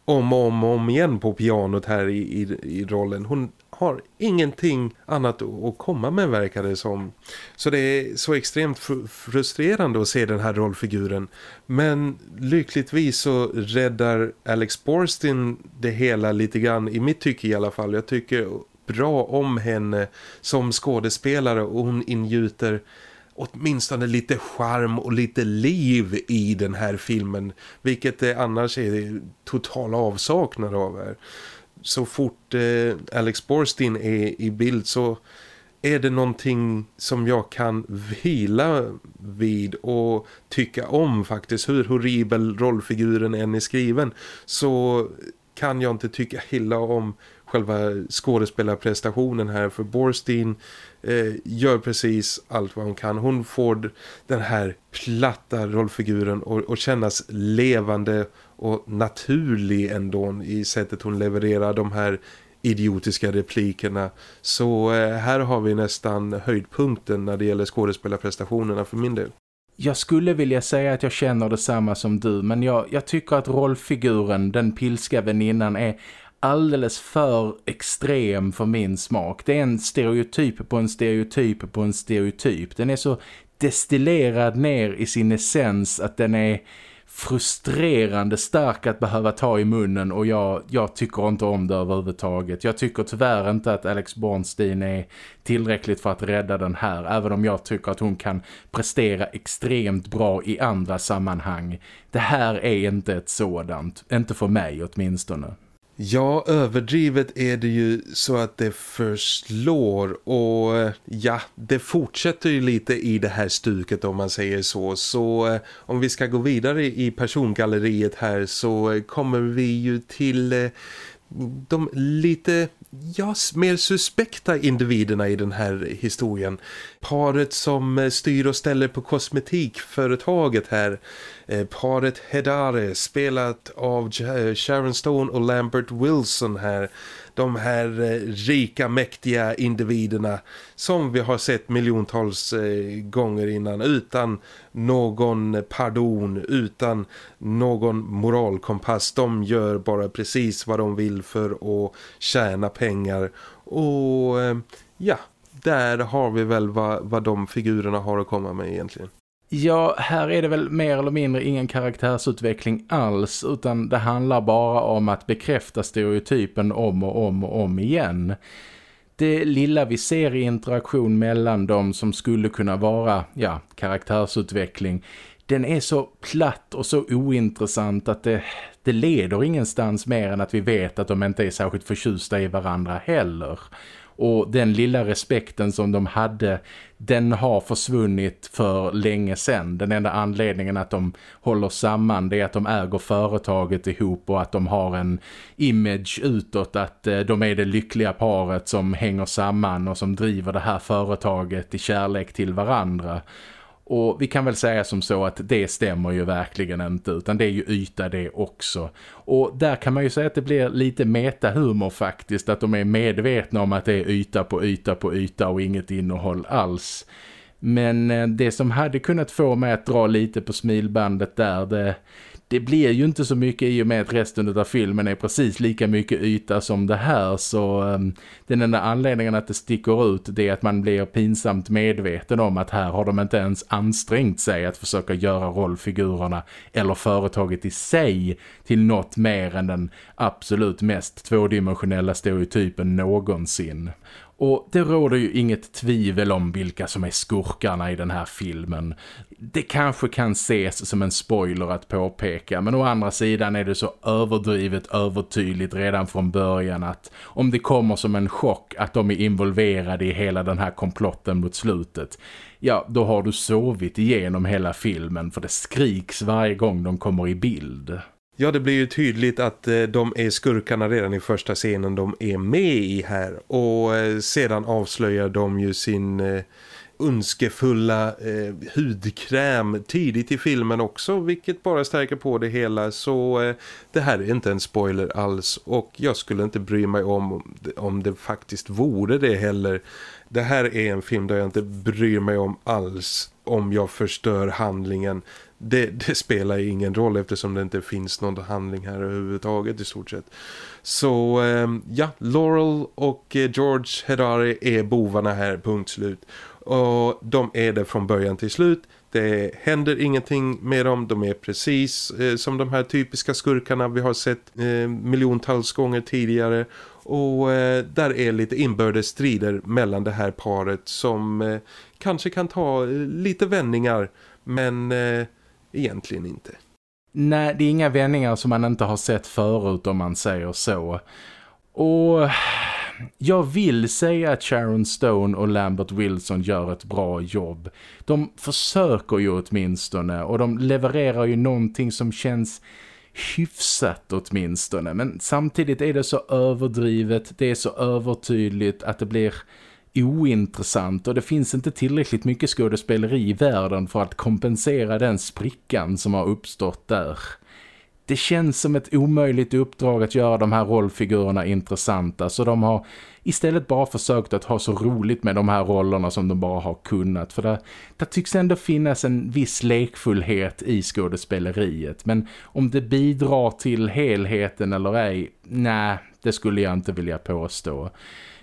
S2: om och om, om igen på pianot här i, i, i rollen. Hon har ingenting annat att komma med verkar det som. Så det är så extremt fr frustrerande att se den här rollfiguren. Men lyckligtvis så räddar Alex Borstein det hela lite grann, i mitt tycke i alla fall. Jag tycker bra om henne som skådespelare och hon ingjuter åtminstone lite charm och lite liv i den här filmen. Vilket det annars är total avsaknad av här så fort eh, Alex Borstein är i bild så är det någonting som jag kan vila vid och tycka om faktiskt. Hur horribel rollfiguren än är skriven så kan jag inte tycka illa om själva skådespelarprestationen här för Borstein eh, gör precis allt vad hon kan. Hon får den här platta rollfiguren och, kännas levande och naturlig ändå i sättet hon levererar de här idiotiska replikerna. Så eh, här har vi nästan höjdpunkten när det gäller skådespelarprestationerna för min del.
S1: Jag skulle vilja säga att jag känner detsamma som du men jag, jag tycker att rollfiguren, den pilska väninnan är alldeles för extrem för min smak. Det är en stereotyp på en stereotyp på en stereotyp. Den är så destillerad ner i sin essens att den är frustrerande stark att behöva ta i munnen och jag, jag tycker inte om det överhuvudtaget. Jag tycker tyvärr inte att Alex Bornstein är tillräckligt för att rädda den här även om jag tycker att hon kan prestera extremt bra i andra sammanhang. Det här är inte ett sådant, inte för mig åtminstone.
S2: Ja, överdrivet är det ju så att det förslår och eh, ja, det fortsätter ju lite i det här stuket om man säger så. Så eh, om vi ska gå vidare i persongalleriet här så kommer vi ju till eh, de lite ja, mer suspekta individerna i den här historien. Paret som eh, styr och ställer på kosmetikföretaget här. Eh, paret Hedare spelat av eh, Sharon Stone och Lambert Wilson här de här eh, rika, mäktiga individerna som vi har sett miljontals eh, gånger innan utan någon pardon, utan någon moralkompass. De gör bara precis vad de vill för att tjäna pengar och eh, ja, där har vi väl vad, vad de figurerna har att komma med egentligen.
S1: Ja, här är det väl mer eller mindre ingen karaktärsutveckling alls utan det handlar bara om att bekräfta stereotypen om och om och om igen. Det lilla vi ser i interaktion mellan dem som skulle kunna vara ja, karaktärsutveckling den är så platt och så ointressant att det, det leder ingenstans mer än att vi vet att de inte är särskilt förtjusta i varandra heller. Och den lilla respekten som de hade, den har försvunnit för länge sedan. Den enda anledningen att de håller samman det är att de äger företaget ihop och att de har en image utåt att eh, de är det lyckliga paret som hänger samman och som driver det här företaget i kärlek till varandra. Och vi kan väl säga som så att det stämmer ju verkligen inte utan det är ju yta det också. Och där kan man ju säga att det blir lite metahumor faktiskt att de är medvetna om att det är yta på yta på yta och inget innehåll alls. Men eh, det som hade kunnat få mig att dra lite på smilbandet där det det blir ju inte så mycket i och med att resten av filmen är precis lika mycket yta som det här så um, den enda anledningen att det sticker ut det är att man blir pinsamt medveten om att här har de inte ens ansträngt sig att försöka göra rollfigurerna eller företaget i sig till något mer än den absolut mest tvådimensionella stereotypen någonsin. Och det råder ju inget tvivel om vilka som är skurkarna i den här filmen. Det kanske kan ses som en spoiler att påpeka men å andra sidan är det så överdrivet övertydligt redan från början att om det kommer som en chock att de är involverade i hela den här komplotten mot slutet ja, då har du sovit igenom hela filmen för det skriks varje gång de kommer i bild.
S2: Ja, det blir ju tydligt att eh, de är skurkarna redan i första scenen de är med i här. Och eh, sedan avslöjar de ju sin eh, önskefulla eh, hudkräm tidigt i filmen också vilket bara stärker på det hela så eh, det här är inte en spoiler alls och jag skulle inte bry mig om om det faktiskt vore det heller. Det här är en film där jag inte bryr mig om alls om jag förstör handlingen det, det, spelar ingen roll eftersom det inte finns någon handling här överhuvudtaget i stort sett. Så ehm, ja, Laurel och eh, George Hedari är bovarna här, punkt slut. Och de är det från början till slut. Det händer ingenting med dem. De är precis eh, som de här typiska skurkarna vi har sett eh, miljontals gånger tidigare. Och eh, där är lite inbördes strider mellan det här paret som eh, kanske kan ta eh, lite vändningar. Men eh, egentligen inte.
S1: Nej, det är inga vändningar som man inte har sett förut om man säger så. Och jag vill säga att Sharon Stone och Lambert Wilson gör ett bra jobb. De försöker ju åtminstone och de levererar ju någonting som känns hyfsat åtminstone. Men samtidigt är det så överdrivet, det är så övertydligt att det blir ointressant och det finns inte tillräckligt mycket skådespeleri i världen för att kompensera den sprickan som har uppstått där. Det känns som ett omöjligt uppdrag att göra de här rollfigurerna intressanta så de har istället bara försökt att ha så roligt med de här rollerna som de bara har kunnat. För det, det tycks ändå finnas en viss lekfullhet i skådespeleriet men om det bidrar till helheten eller ej, nej det skulle jag inte vilja påstå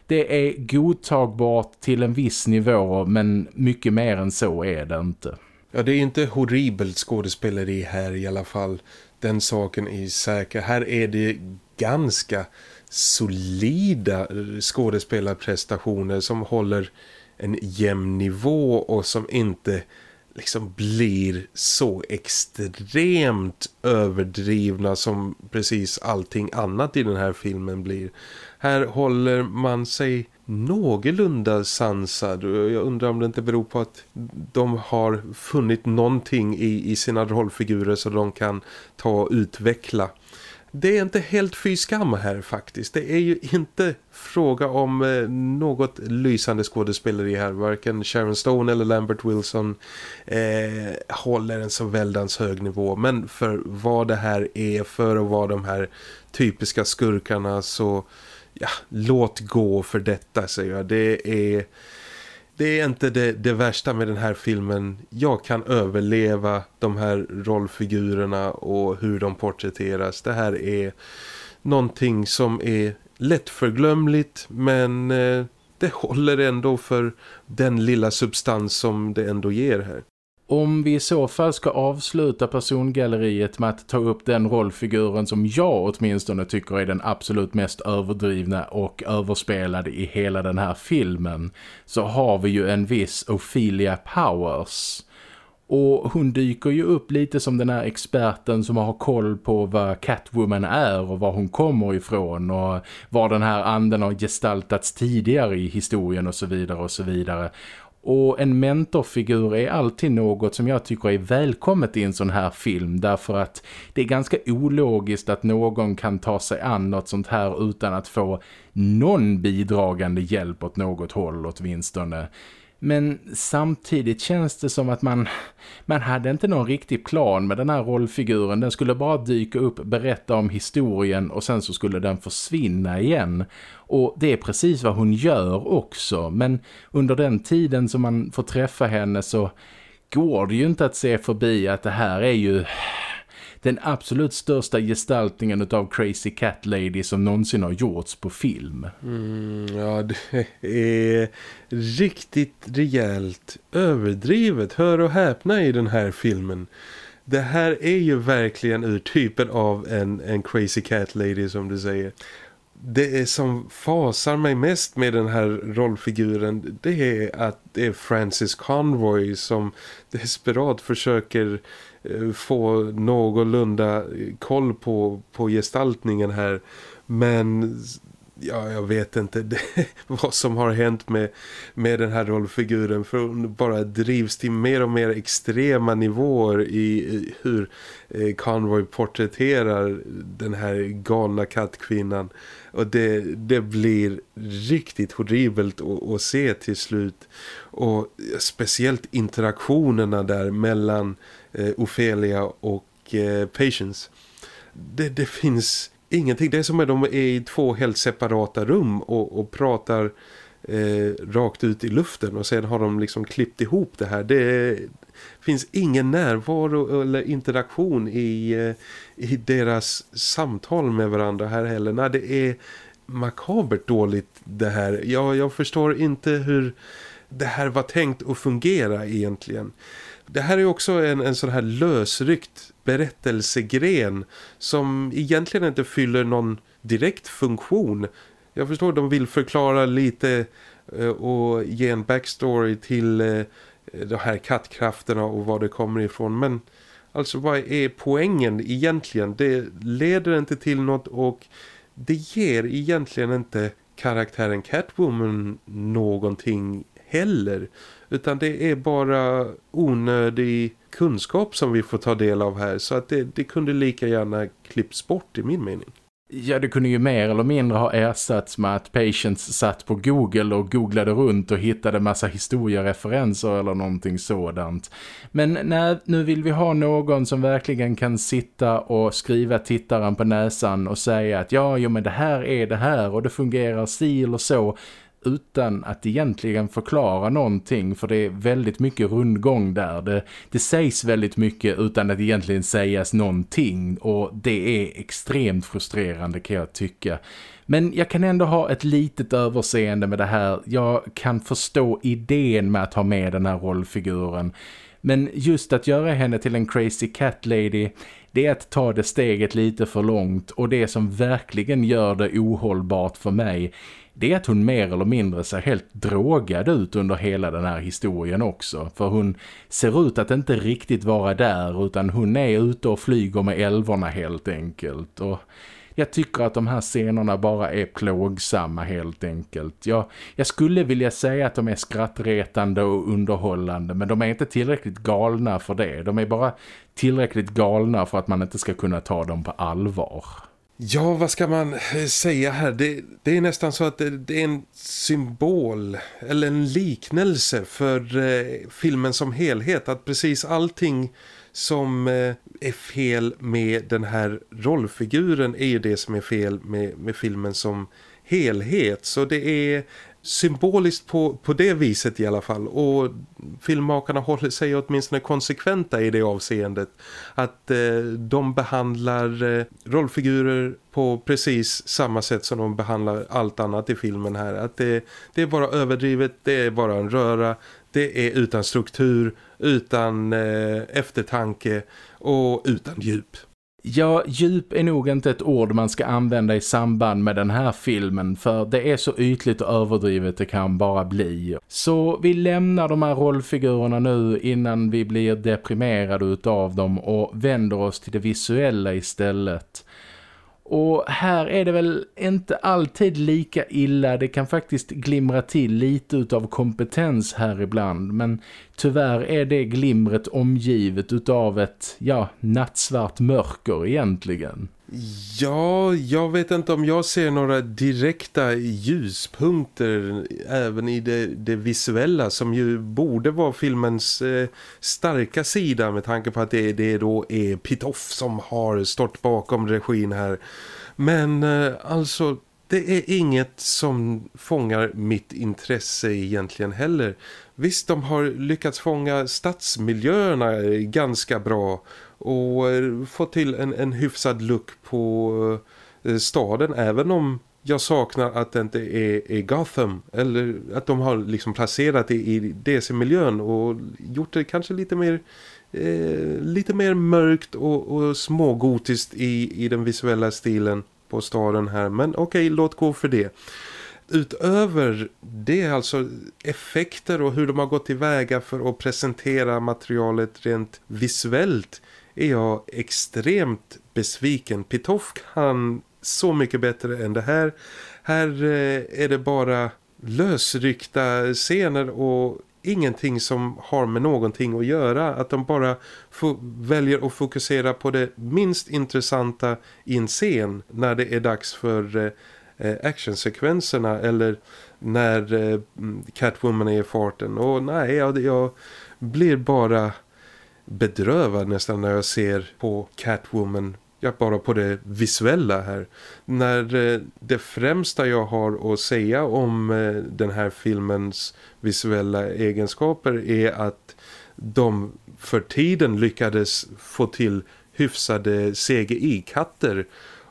S1: det är godtagbart till en viss nivå men mycket mer än så är det inte.
S2: Ja, det är inte horribelt skådespeleri här i alla fall. Den saken är säker. Här är det ganska solida skådespelarprestationer som håller en jämn nivå och som inte liksom blir så extremt överdrivna som precis allting annat i den här filmen blir. Här håller man sig någorlunda sansad. Jag undrar om det inte beror på att de har funnit någonting i, i sina rollfigurer så de kan ta och utveckla. Det är inte helt fy skam här faktiskt. Det är ju inte fråga om eh, något lysande skådespeleri här. Varken Sharon Stone eller Lambert Wilson eh, håller en så väldans hög nivå. Men för vad det här är, för att vara de här typiska skurkarna så ja, låt gå för detta säger jag. Det är, det är inte det, det värsta med den här filmen. Jag kan överleva de här rollfigurerna och hur de porträtteras. Det här är någonting som är lättförglömligt men eh, det håller ändå för den lilla substans som det ändå ger här.
S1: Om vi i så fall ska avsluta persongalleriet med att ta upp den rollfiguren som jag åtminstone tycker är den absolut mest överdrivna och överspelade i hela den här filmen så har vi ju en viss Ophelia Powers. Och hon dyker ju upp lite som den här experten som har koll på vad Catwoman är och var hon kommer ifrån och var den här anden har gestaltats tidigare i historien och så vidare och så vidare. Och en mentorfigur är alltid något som jag tycker är välkommet i en sån här film därför att det är ganska ologiskt att någon kan ta sig an något sånt här utan att få någon bidragande hjälp åt något håll åtminstone. Men samtidigt känns det som att man, man hade inte någon riktig plan med den här rollfiguren. Den skulle bara dyka upp, berätta om historien och sen så skulle den försvinna igen. Och det är precis vad hon gör också. Men under den tiden som man får träffa henne så går det ju inte att se förbi att det här är ju den absolut största gestaltningen av Crazy Cat Lady som någonsin har gjorts på film.
S2: Mm, ja, det är riktigt rejält överdrivet. Hör och häpna i den här filmen. Det här är ju verkligen ur typen av en, en Crazy Cat Lady som du säger det som fasar mig mest med den här rollfiguren det är att det är Francis Conroy som desperat försöker eh, Eh, få någorlunda koll på, på gestaltningen här. Men ja, jag vet inte. Det, vad som har hänt med, med den här rollfiguren. För hon bara drivs till mer och mer extrema nivåer i, i hur eh, Conroy porträtterar den här galna kattkvinnan. Och det, det blir riktigt horribelt att, att se till slut. Och speciellt interaktionerna där mellan eh, Ophelia och eh, Patience. Det, det finns ingenting. Det är som att de är i två helt separata rum och, och pratar eh, rakt ut i luften och sen har de liksom klippt ihop det här. Det finns ingen närvaro eller interaktion i, eh, i deras samtal med varandra här heller. Nej, det är makabert dåligt det här. Jag, jag förstår inte hur det här var tänkt att fungera egentligen. Det här är också en, en sån här lösryckt berättelsegren som egentligen inte fyller någon direkt funktion. Jag förstår att de vill förklara lite eh, och ge en backstory till eh, de här kattkrafterna och var det kommer ifrån. Men alltså vad är poängen egentligen? Det leder inte till något och det ger egentligen inte karaktären Catwoman någonting heller. Utan det är bara onödig kunskap som vi får ta del av här så att det, det kunde lika gärna klipps bort i min mening.
S1: Ja, det kunde ju mer eller mindre ha ersatts med att Patients satt på Google och googlade runt och hittade massa historiereferenser eller någonting sådant. Men nej, nu vill vi ha någon som verkligen kan sitta och skriva tittaren på näsan och säga att ja, jo men det här är det här och det fungerar si eller så utan att egentligen förklara någonting för det är väldigt mycket rundgång där. Det, det sägs väldigt mycket utan att egentligen sägas någonting och det är extremt frustrerande kan jag tycka. Men jag kan ändå ha ett litet överseende med det här. Jag kan förstå idén med att ha med den här rollfiguren. Men just att göra henne till en crazy cat lady det är att ta det steget lite för långt och det som verkligen gör det ohållbart för mig det är att hon mer eller mindre ser helt drogad ut under hela den här historien också. För hon ser ut att inte riktigt vara där utan hon är ute och flyger med älvorna helt enkelt. Och jag tycker att de här scenerna bara är plågsamma helt enkelt. Jag, jag skulle vilja säga att de är skrattretande och underhållande men de är inte tillräckligt galna för det. De är bara tillräckligt galna för att man inte ska kunna ta dem på allvar.
S2: Ja, vad ska man eh, säga här? Det, det är nästan så att det, det, är en symbol eller en liknelse för eh, filmen som helhet. Att precis allting som eh, är fel med den här rollfiguren är ju det som är fel med, med filmen som helhet. Så det är symboliskt på, på det viset i alla fall. Och filmmakarna håller sig åtminstone konsekventa i det avseendet. Att eh, de behandlar eh, rollfigurer på precis samma sätt som de behandlar allt annat i filmen här. Att det, det är bara överdrivet, det är bara en röra det är utan struktur, utan eh, eftertanke och utan djup.
S1: Ja, djup är nog inte ett ord man ska använda i samband med den här filmen för det är så ytligt och överdrivet det kan bara bli. Så vi lämnar de här rollfigurerna nu innan vi blir deprimerade utav dem och vänder oss till det visuella istället. Och här är det väl inte alltid lika illa. Det kan faktiskt glimra till lite utav kompetens här ibland. Men tyvärr är det glimret omgivet utav ett, ja, nattsvart mörker egentligen.
S2: Ja, jag vet inte om jag ser några direkta ljuspunkter även i det, det visuella som ju borde vara filmens eh, starka sida med tanke på att det, det då är Pitoff som har stått bakom regin här. Men eh, alltså det är inget som fångar mitt intresse egentligen heller. Visst, de har lyckats fånga stadsmiljöerna eh, ganska bra och eh, fått få till en, en hyfsad look på eh, staden även om jag saknar att det inte är, är Gotham eller att de har liksom placerat det i DC-miljön och gjort det kanske lite mer eh, lite mer mörkt och, och smågotiskt i, i den visuella stilen på staden här. Men okej, okay, låt gå för det. Utöver det alltså effekter och hur de har gått tillväga för att presentera materialet rent visuellt är jag extremt besviken. Pitoff kan så mycket bättre än det här. Här eh, är det bara lösryckta scener och ingenting som har med någonting att göra. Att de bara väljer att fokusera på det minst intressanta i en scen när det är dags för eh, eh actionsekvenserna eller när eh, mm, Catwoman är i farten. Och nej, jag, jag blir bara bedrövad nästan när jag ser på Catwoman ja, bara på det visuella här. När eh, det främsta jag har att säga om eh, den här filmens visuella egenskaper är att de för tiden lyckades få till hyfsade CGI-katter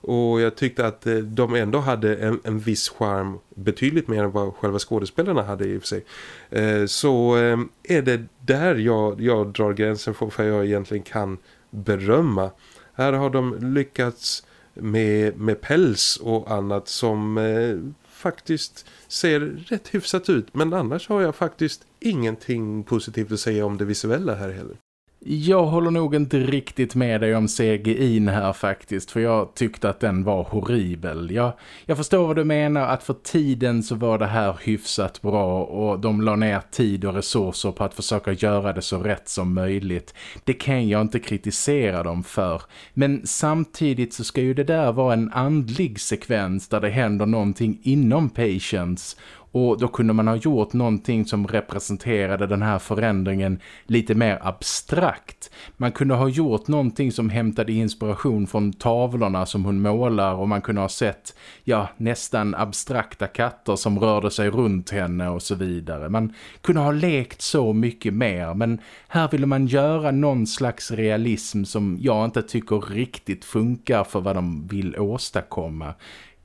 S2: och jag tyckte att eh, de ändå hade en, en viss charm betydligt mer än vad själva skådespelarna hade i och för sig. Eh, så eh, är det där jag, jag drar gränsen för vad jag egentligen kan berömma. Här har de lyckats med, med päls och annat som eh, faktiskt ser rätt hyfsat ut. Men annars har jag faktiskt ingenting positivt att säga om det visuella här heller.
S1: Jag håller nog inte riktigt med dig om CGI här faktiskt för jag tyckte att den var horribel. Jag, jag förstår vad du menar att för tiden så var det här hyfsat bra och de la ner tid och resurser på att försöka göra det så rätt som möjligt. Det kan jag inte kritisera dem för. Men samtidigt så ska ju det där vara en andlig sekvens där det händer någonting inom patients och då kunde man ha gjort någonting som representerade den här förändringen lite mer abstrakt. Man kunde ha gjort någonting som hämtade inspiration från tavlorna som hon målar och man kunde ha sett ja, nästan abstrakta katter som rörde sig runt henne och så vidare. Man kunde ha lekt så mycket mer men här ville man göra någon slags realism som jag inte tycker riktigt funkar för vad de vill åstadkomma.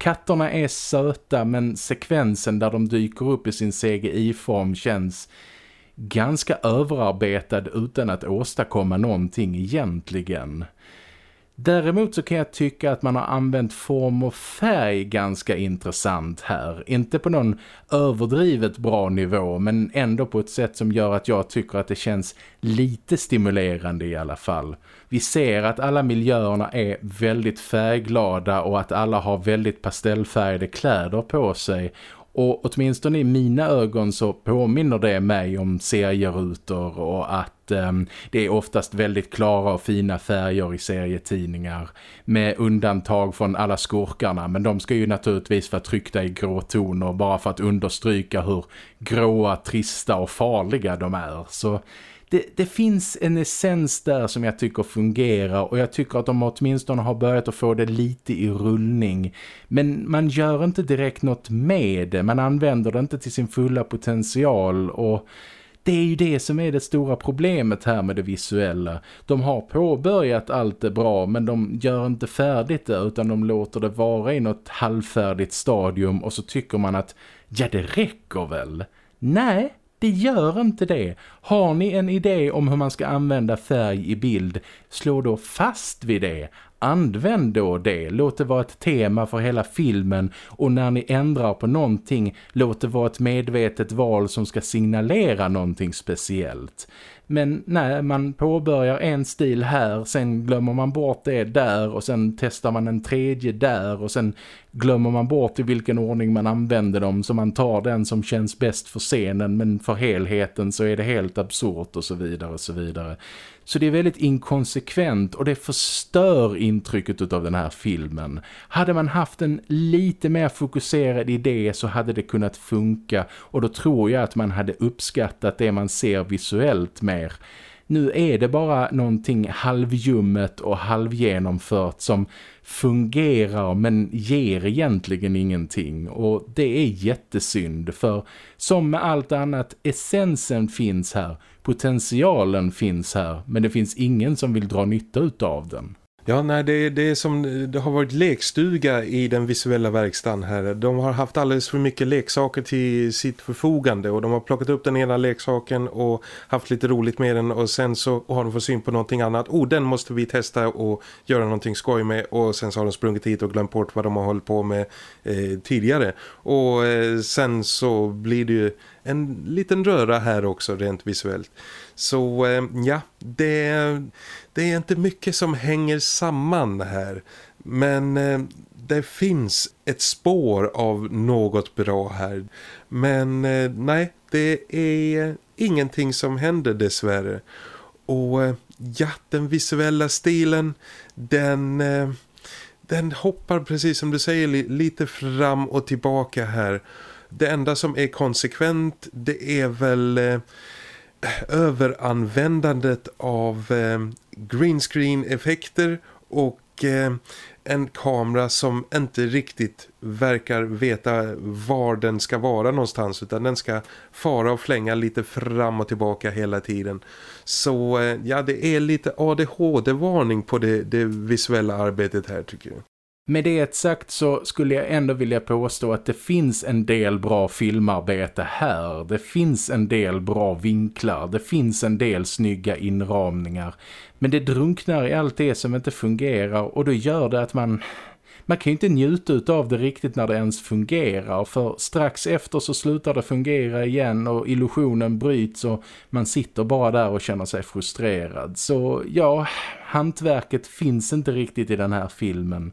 S1: Katterna är söta men sekvensen där de dyker upp i sin CGI-form känns ganska överarbetad utan att åstadkomma någonting egentligen. Däremot så kan jag tycka att man har använt form och färg ganska intressant här. Inte på någon överdrivet bra nivå men ändå på ett sätt som gör att jag tycker att det känns lite stimulerande i alla fall. Vi ser att alla miljöerna är väldigt färgglada och att alla har väldigt pastellfärgade kläder på sig och åtminstone i mina ögon så påminner det mig om serierutor och att eh, det är oftast väldigt klara och fina färger i serietidningar. Med undantag från alla skurkarna men de ska ju naturligtvis vara tryckta i gråtoner bara för att understryka hur gråa, trista och farliga de är. Så det, det, finns en essens där som jag tycker fungerar och jag tycker att de åtminstone har börjat att få det lite i rullning. Men man gör inte direkt något med det, man använder det inte till sin fulla potential och det är ju det som är det stora problemet här med det visuella. De har påbörjat allt det bra men de gör inte färdigt det utan de låter det vara i något halvfärdigt stadium och så tycker man att ja det räcker väl. Nej, det gör inte det. Har ni en idé om hur man ska använda färg i bild, slå då fast vid det. Använd då det. Låt det vara ett tema för hela filmen och när ni ändrar på någonting, låt det vara ett medvetet val som ska signalera någonting speciellt. Men nej, man påbörjar en stil här, sen glömmer man bort det där och sen testar man en tredje där och sen glömmer man bort i vilken ordning man använder dem så man tar den som känns bäst för scenen men för helheten så är det helt absurt och så vidare och så vidare. Så det är väldigt inkonsekvent och det förstör intrycket av den här filmen. Hade man haft en lite mer fokuserad idé så hade det kunnat funka och då tror jag att man hade uppskattat det man ser visuellt mer. Nu är det bara någonting halvjummet och halvgenomfört som fungerar men ger egentligen ingenting och det är jättesynd för som med allt annat essensen finns här, potentialen finns här men det finns ingen som vill dra nytta av den.
S2: Ja, nej, det, det är som det har varit lekstuga i den visuella verkstaden här. De har haft alldeles för mycket leksaker till sitt förfogande och de har plockat upp den ena leksaken och haft lite roligt med den och sen så har de fått syn på någonting annat. Oh, den måste vi testa och göra någonting skoj med och sen så har de sprungit hit och glömt bort vad de har hållit på med eh, tidigare. Och eh, sen så blir det ju en liten röra här också rent visuellt. Så eh, ja, det, det är inte mycket som hänger samman här. Men eh, det finns ett spår av något bra här. Men eh, nej, det är ingenting som händer dessvärre. Och ja, den visuella stilen, den den hoppar precis som du säger lite fram och tillbaka här. Det enda som är konsekvent det är väl eh, överanvändandet av eh, greenscreen effekter och eh, en kamera som inte riktigt verkar veta var den ska vara någonstans utan den ska fara och flänga lite fram och tillbaka hela tiden. Så eh, ja, det är lite ADHD-varning på det, det visuella arbetet här tycker jag.
S1: Med det sagt så skulle jag ändå vilja påstå att det finns en del bra filmarbete här. Det finns en del bra vinklar. Det finns en del snygga inramningar. Men det drunknar i allt det som inte fungerar och då gör det att man... man kan ju inte njuta av det riktigt när det ens fungerar för strax efter så slutar det fungera igen och illusionen bryts och man sitter bara där och känner sig frustrerad. Så ja, hantverket finns inte riktigt i den här filmen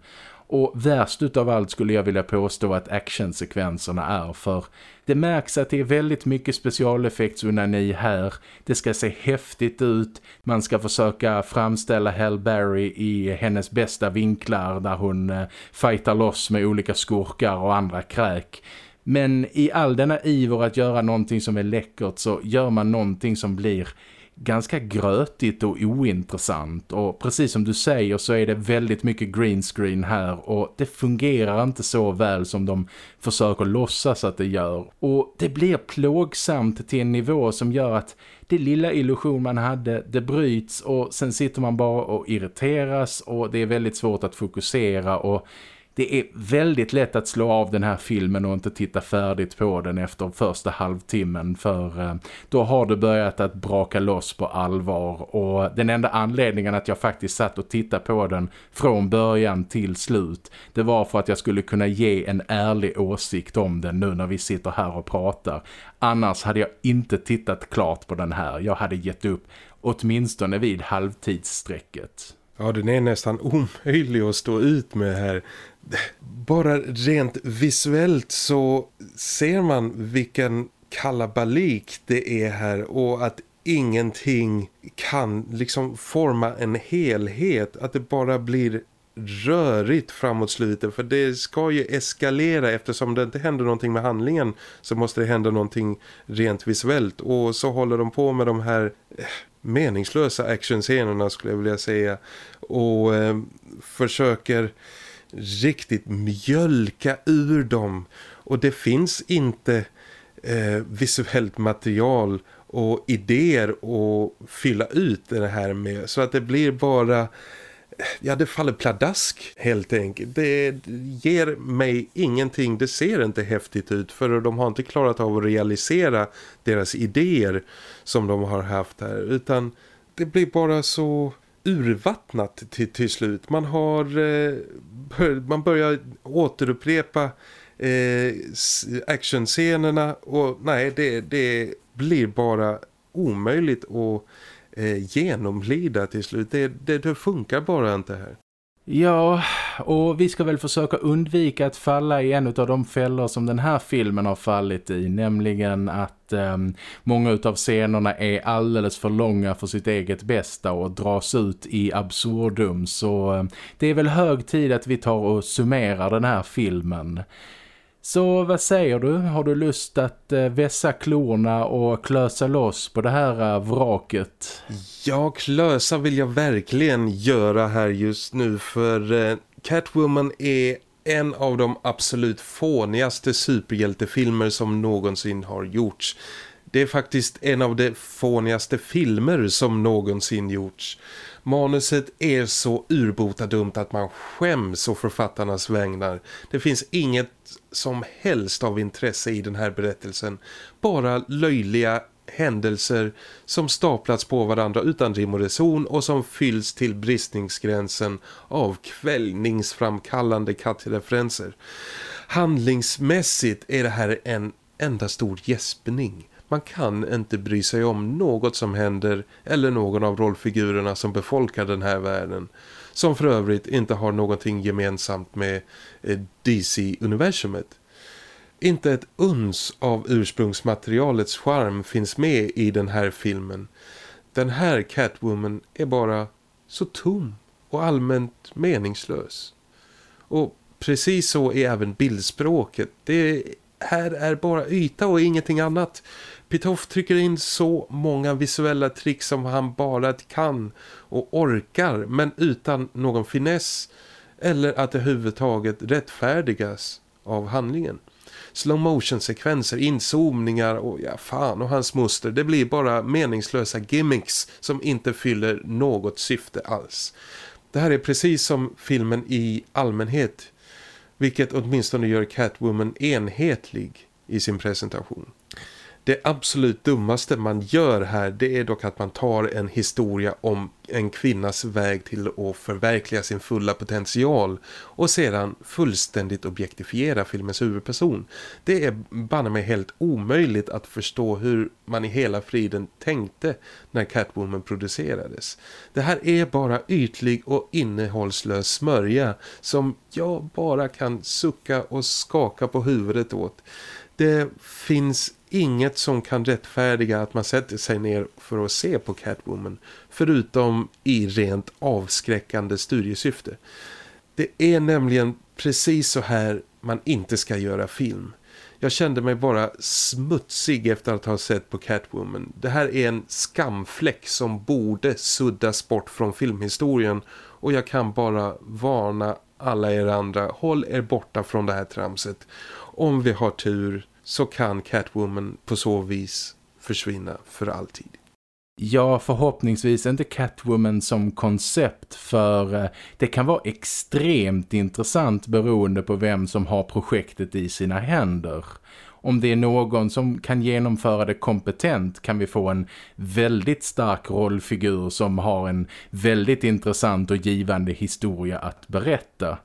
S1: och värst utav allt skulle jag vilja påstå att actionsekvenserna är för det märks att det är väldigt mycket specialeffektsunani här. Det ska se häftigt ut. Man ska försöka framställa Hellberry i hennes bästa vinklar där hon eh, fightar loss med olika skurkar och andra kräk. Men i all denna iver att göra någonting som är läckert så gör man någonting som blir ganska grötigt och ointressant. Och precis som du säger så är det väldigt mycket greenscreen här och det fungerar inte så väl som de försöker låtsas att det gör. Och det blir plågsamt till en nivå som gör att det lilla illusion man hade det bryts och sen sitter man bara och irriteras och det är väldigt svårt att fokusera och det är väldigt lätt att slå av den här filmen och inte titta färdigt på den efter första halvtimmen för eh, då har det börjat att braka loss på allvar och den enda anledningen att jag faktiskt satt och tittade på den från början till slut det var för att jag skulle kunna ge en ärlig åsikt om den nu när vi sitter här och pratar. Annars hade jag inte tittat klart på den här. Jag hade gett upp åtminstone vid halvtidssträcket.
S2: Ja, den är nästan omöjlig att stå ut med här bara rent visuellt så ser man vilken kalabalik det är här och att ingenting kan liksom forma en helhet. Att det bara blir rörigt framåt slutet för det ska ju eskalera eftersom det inte händer någonting med handlingen så måste det hända någonting rent visuellt och så håller de på med de här eh, meningslösa actionscenerna skulle jag vilja säga och eh, försöker riktigt mjölka ur dem. Och det finns inte eh, visuellt material och idéer att fylla ut det här med. Så att det blir bara ja det faller pladask helt enkelt. Det ger mig ingenting, det ser inte häftigt ut för de har inte klarat av att realisera deras idéer som de har haft här utan det blir bara så urvattnat till, till slut. Man har eh, man börjar återupprepa eh, actionscenerna och nej det, det blir bara omöjligt att eh, genomlida till slut. Det, det, det funkar bara inte här.
S1: Ja, och vi ska väl försöka undvika att falla i en av de fällor som den här filmen har fallit i. Nämligen att eh, många av scenerna är alldeles för långa för sitt eget bästa och dras ut i absurdum. Så eh, det är väl hög tid att vi tar och summerar den här filmen. Så vad säger du? Har du lust att eh, vässa klorna och klösa loss på det här eh, vraket?
S2: Ja, klösa vill jag verkligen göra här just nu för eh, Catwoman är en av de absolut fånigaste superhjältefilmer som någonsin har gjorts. Det är faktiskt en av de fånigaste filmer som någonsin gjorts. Manuset är så urbota dumt att man skäms och författarnas vägnar. Det finns inget som helst av intresse i den här berättelsen. Bara löjliga händelser som staplats på varandra utan rim och reson och som fylls till bristningsgränsen av kvällningsframkallande kattreferenser. Handlingsmässigt är det här en enda stor gäspning. Man kan inte bry sig om något som händer eller någon av rollfigurerna som befolkar den här världen. Som för övrigt inte har någonting gemensamt med eh, DC-universumet. Inte ett uns av ursprungsmaterialets charm finns med i den här filmen. Den här Catwoman är bara så tom och allmänt meningslös. Och precis så är även bildspråket. Det här är bara yta och ingenting annat. Pitoff trycker in så många visuella trick som han bara kan och orkar men utan någon finess eller att det överhuvudtaget rättfärdigas av handlingen. Slow motion sekvenser, inzoomningar och ja fan och hans muster. Det blir bara meningslösa gimmicks som inte fyller något syfte alls. Det här är precis som filmen i allmänhet. Vilket åtminstone gör Catwoman enhetlig i sin presentation. Det absolut dummaste man gör här det är dock att man tar en historia om en kvinnas väg till att förverkliga sin fulla potential och sedan fullständigt objektifiera filmens huvudperson. Det är banne mig helt omöjligt att förstå hur man i hela friden tänkte när Catwoman producerades. Det här är bara ytlig och innehållslös smörja som jag bara kan sucka och skaka på huvudet åt. Det finns inget som kan rättfärdiga att man sätter sig ner för att se på Catwoman förutom i rent avskräckande studiesyfte. Det är nämligen precis så här man inte ska göra film. Jag kände mig bara smutsig efter att ha sett på Catwoman. Det här är en skamfläck som borde suddas bort från filmhistorien och jag kan bara varna alla er andra. Håll er borta från det här tramset. Om vi har tur så kan Catwoman på så vis försvinna för alltid.
S1: Ja, förhoppningsvis inte Catwoman som koncept för eh, det kan vara extremt intressant beroende på vem som har projektet i sina händer. Om det är någon som kan genomföra det kompetent kan vi få en väldigt stark rollfigur som har en väldigt intressant och givande historia att berätta.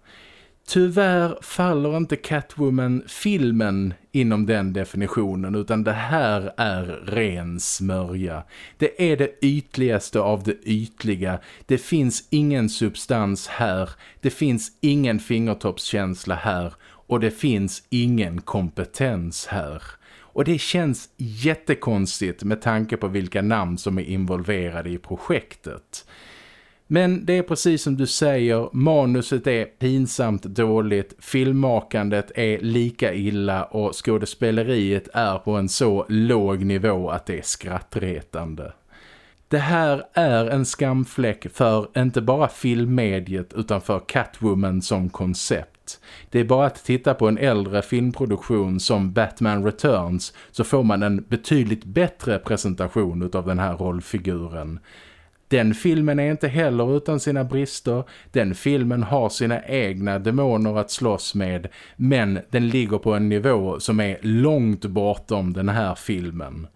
S1: Tyvärr faller inte Catwoman-filmen inom den definitionen utan det här är ren smörja. Det är det ytligaste av det ytliga. Det finns ingen substans här. Det finns ingen fingertoppskänsla här. Och det finns ingen kompetens här. Och det känns jättekonstigt med tanke på vilka namn som är involverade i projektet. Men det är precis som du säger, manuset är pinsamt dåligt, filmmakandet är lika illa och skådespeleriet är på en så låg nivå att det är skrattretande. Det här är en skamfläck för inte bara filmmediet utan för Catwoman som koncept. Det är bara att titta på en äldre filmproduktion som Batman Returns så får man en betydligt bättre presentation av den här rollfiguren. Den filmen är inte heller utan sina brister. Den filmen har sina egna demoner att slåss med. Men den ligger på en nivå som är långt bortom den här filmen.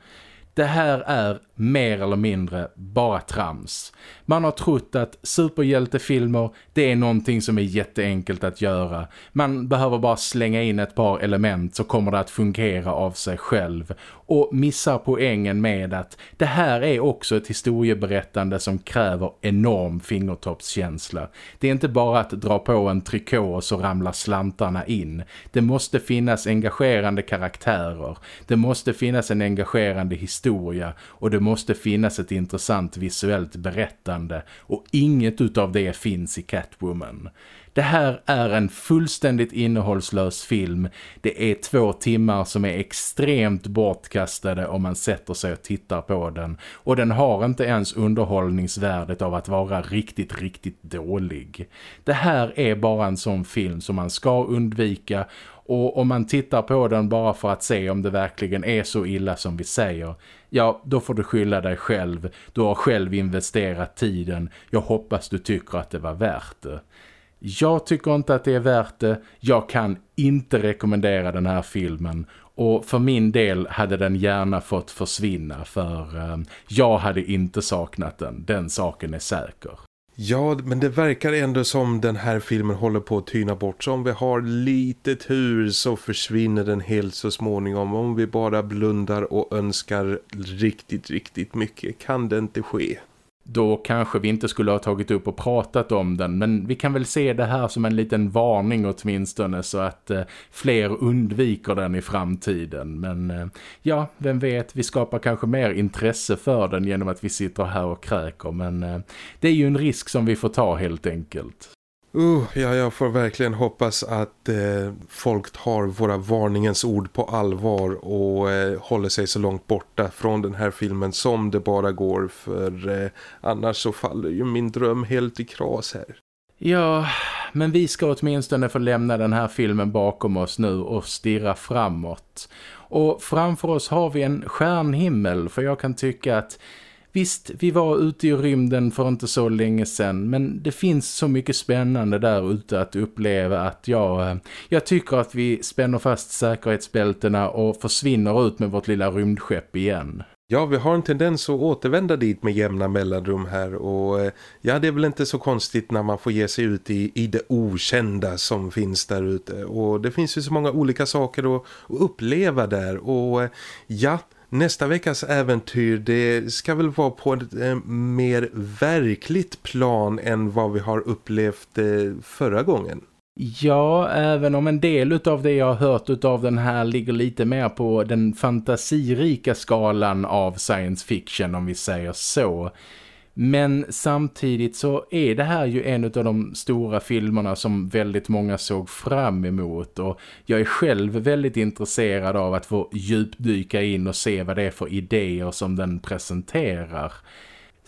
S1: Det här är mer eller mindre bara trams. Man har trott att superhjältefilmer det är någonting som är jätteenkelt att göra. Man behöver bara slänga in ett par element så kommer det att fungera av sig själv. Och missar poängen med att det här är också ett historieberättande som kräver enorm fingertoppskänsla. Det är inte bara att dra på en trikå och så ramlar slantarna in. Det måste finnas engagerande karaktärer. Det måste finnas en engagerande historia och det måste finnas ett intressant visuellt berättande och inget utav det finns i Catwoman. Det här är en fullständigt innehållslös film. Det är två timmar som är extremt bortkastade om man sätter sig och tittar på den. Och den har inte ens underhållningsvärdet av att vara riktigt, riktigt dålig. Det här är bara en sån film som man ska undvika och om man tittar på den bara för att se om det verkligen är så illa som vi säger, ja då får du skylla dig själv. Du har själv investerat tiden. Jag hoppas du tycker att det var värt det. Jag tycker inte att det är värt det. Jag kan inte rekommendera den här filmen. Och för min del hade den gärna fått försvinna för eh, jag hade inte saknat den. Den saken är säker.
S2: Ja, men det verkar ändå som den här filmen håller på att tyna bort. Så om vi har lite tur så försvinner den helt så småningom. Om vi bara blundar och önskar riktigt, riktigt mycket kan det inte ske
S1: då kanske vi inte skulle ha tagit upp och pratat om den. Men vi kan väl se det här som en liten varning åtminstone så att eh, fler undviker den i framtiden. Men eh, ja, vem vet, vi skapar kanske mer intresse för den genom att vi sitter här och kräker. Men eh, det är ju en risk som vi får ta helt enkelt.
S2: Uh, ja, jag får verkligen hoppas att eh, folk tar våra varningens ord på allvar och eh, håller sig så långt borta från den här filmen som det bara går för eh, annars så faller ju min dröm helt i kras här.
S1: Ja, men vi ska åtminstone få lämna den här filmen bakom oss nu och stirra framåt. Och framför oss har vi en stjärnhimmel för jag kan tycka att Visst, vi var ute i rymden för inte så länge sedan men det finns så mycket spännande där ute att uppleva att jag, eh, jag tycker att vi spänner fast säkerhetsbältena och försvinner ut med vårt lilla rymdskepp igen.
S2: Ja, vi har en tendens att återvända dit med jämna mellanrum här och eh, ja, det är väl inte så konstigt när man får ge sig ut i, i det okända som finns där ute och det finns ju så många olika saker att, att uppleva där och eh, ja, nästa veckas äventyr det ska väl vara på ett eh, mer verkligt plan än vad vi har upplevt eh, förra gången.
S1: Ja, även om en del av det jag har hört av den här ligger lite mer på den fantasirika skalan av science fiction om vi säger så. Men samtidigt så är det här ju en av de stora filmerna som väldigt många såg fram emot och jag är själv väldigt intresserad av att få djupdyka in och se vad det är för idéer som den presenterar.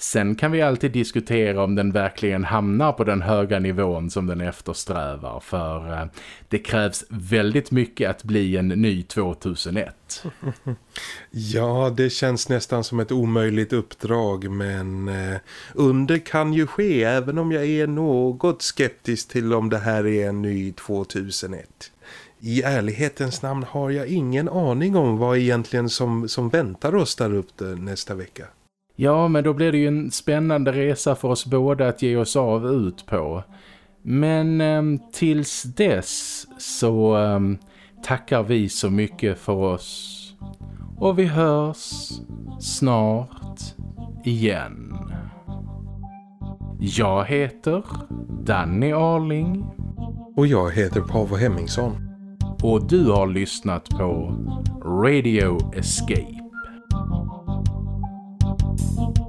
S1: Sen kan vi alltid diskutera om den verkligen hamnar på den höga nivån som den eftersträvar för eh, det krävs väldigt mycket att bli en ny 2001.
S2: Ja, det känns nästan som ett omöjligt uppdrag men eh, under kan ju ske även om jag är något skeptisk till om det här är en ny 2001. I ärlighetens namn har jag ingen aning om vad egentligen som, som väntar oss där uppe nästa vecka.
S1: Ja, men då blir det ju en spännande resa för oss båda att ge oss av ut på. Men eh, tills dess så eh, tackar vi så mycket för oss. Och vi hörs snart igen. Jag heter Danny Arling.
S2: Och jag heter Paavo Hemmingsson.
S1: Och du har lyssnat på Radio Escape. Thank you.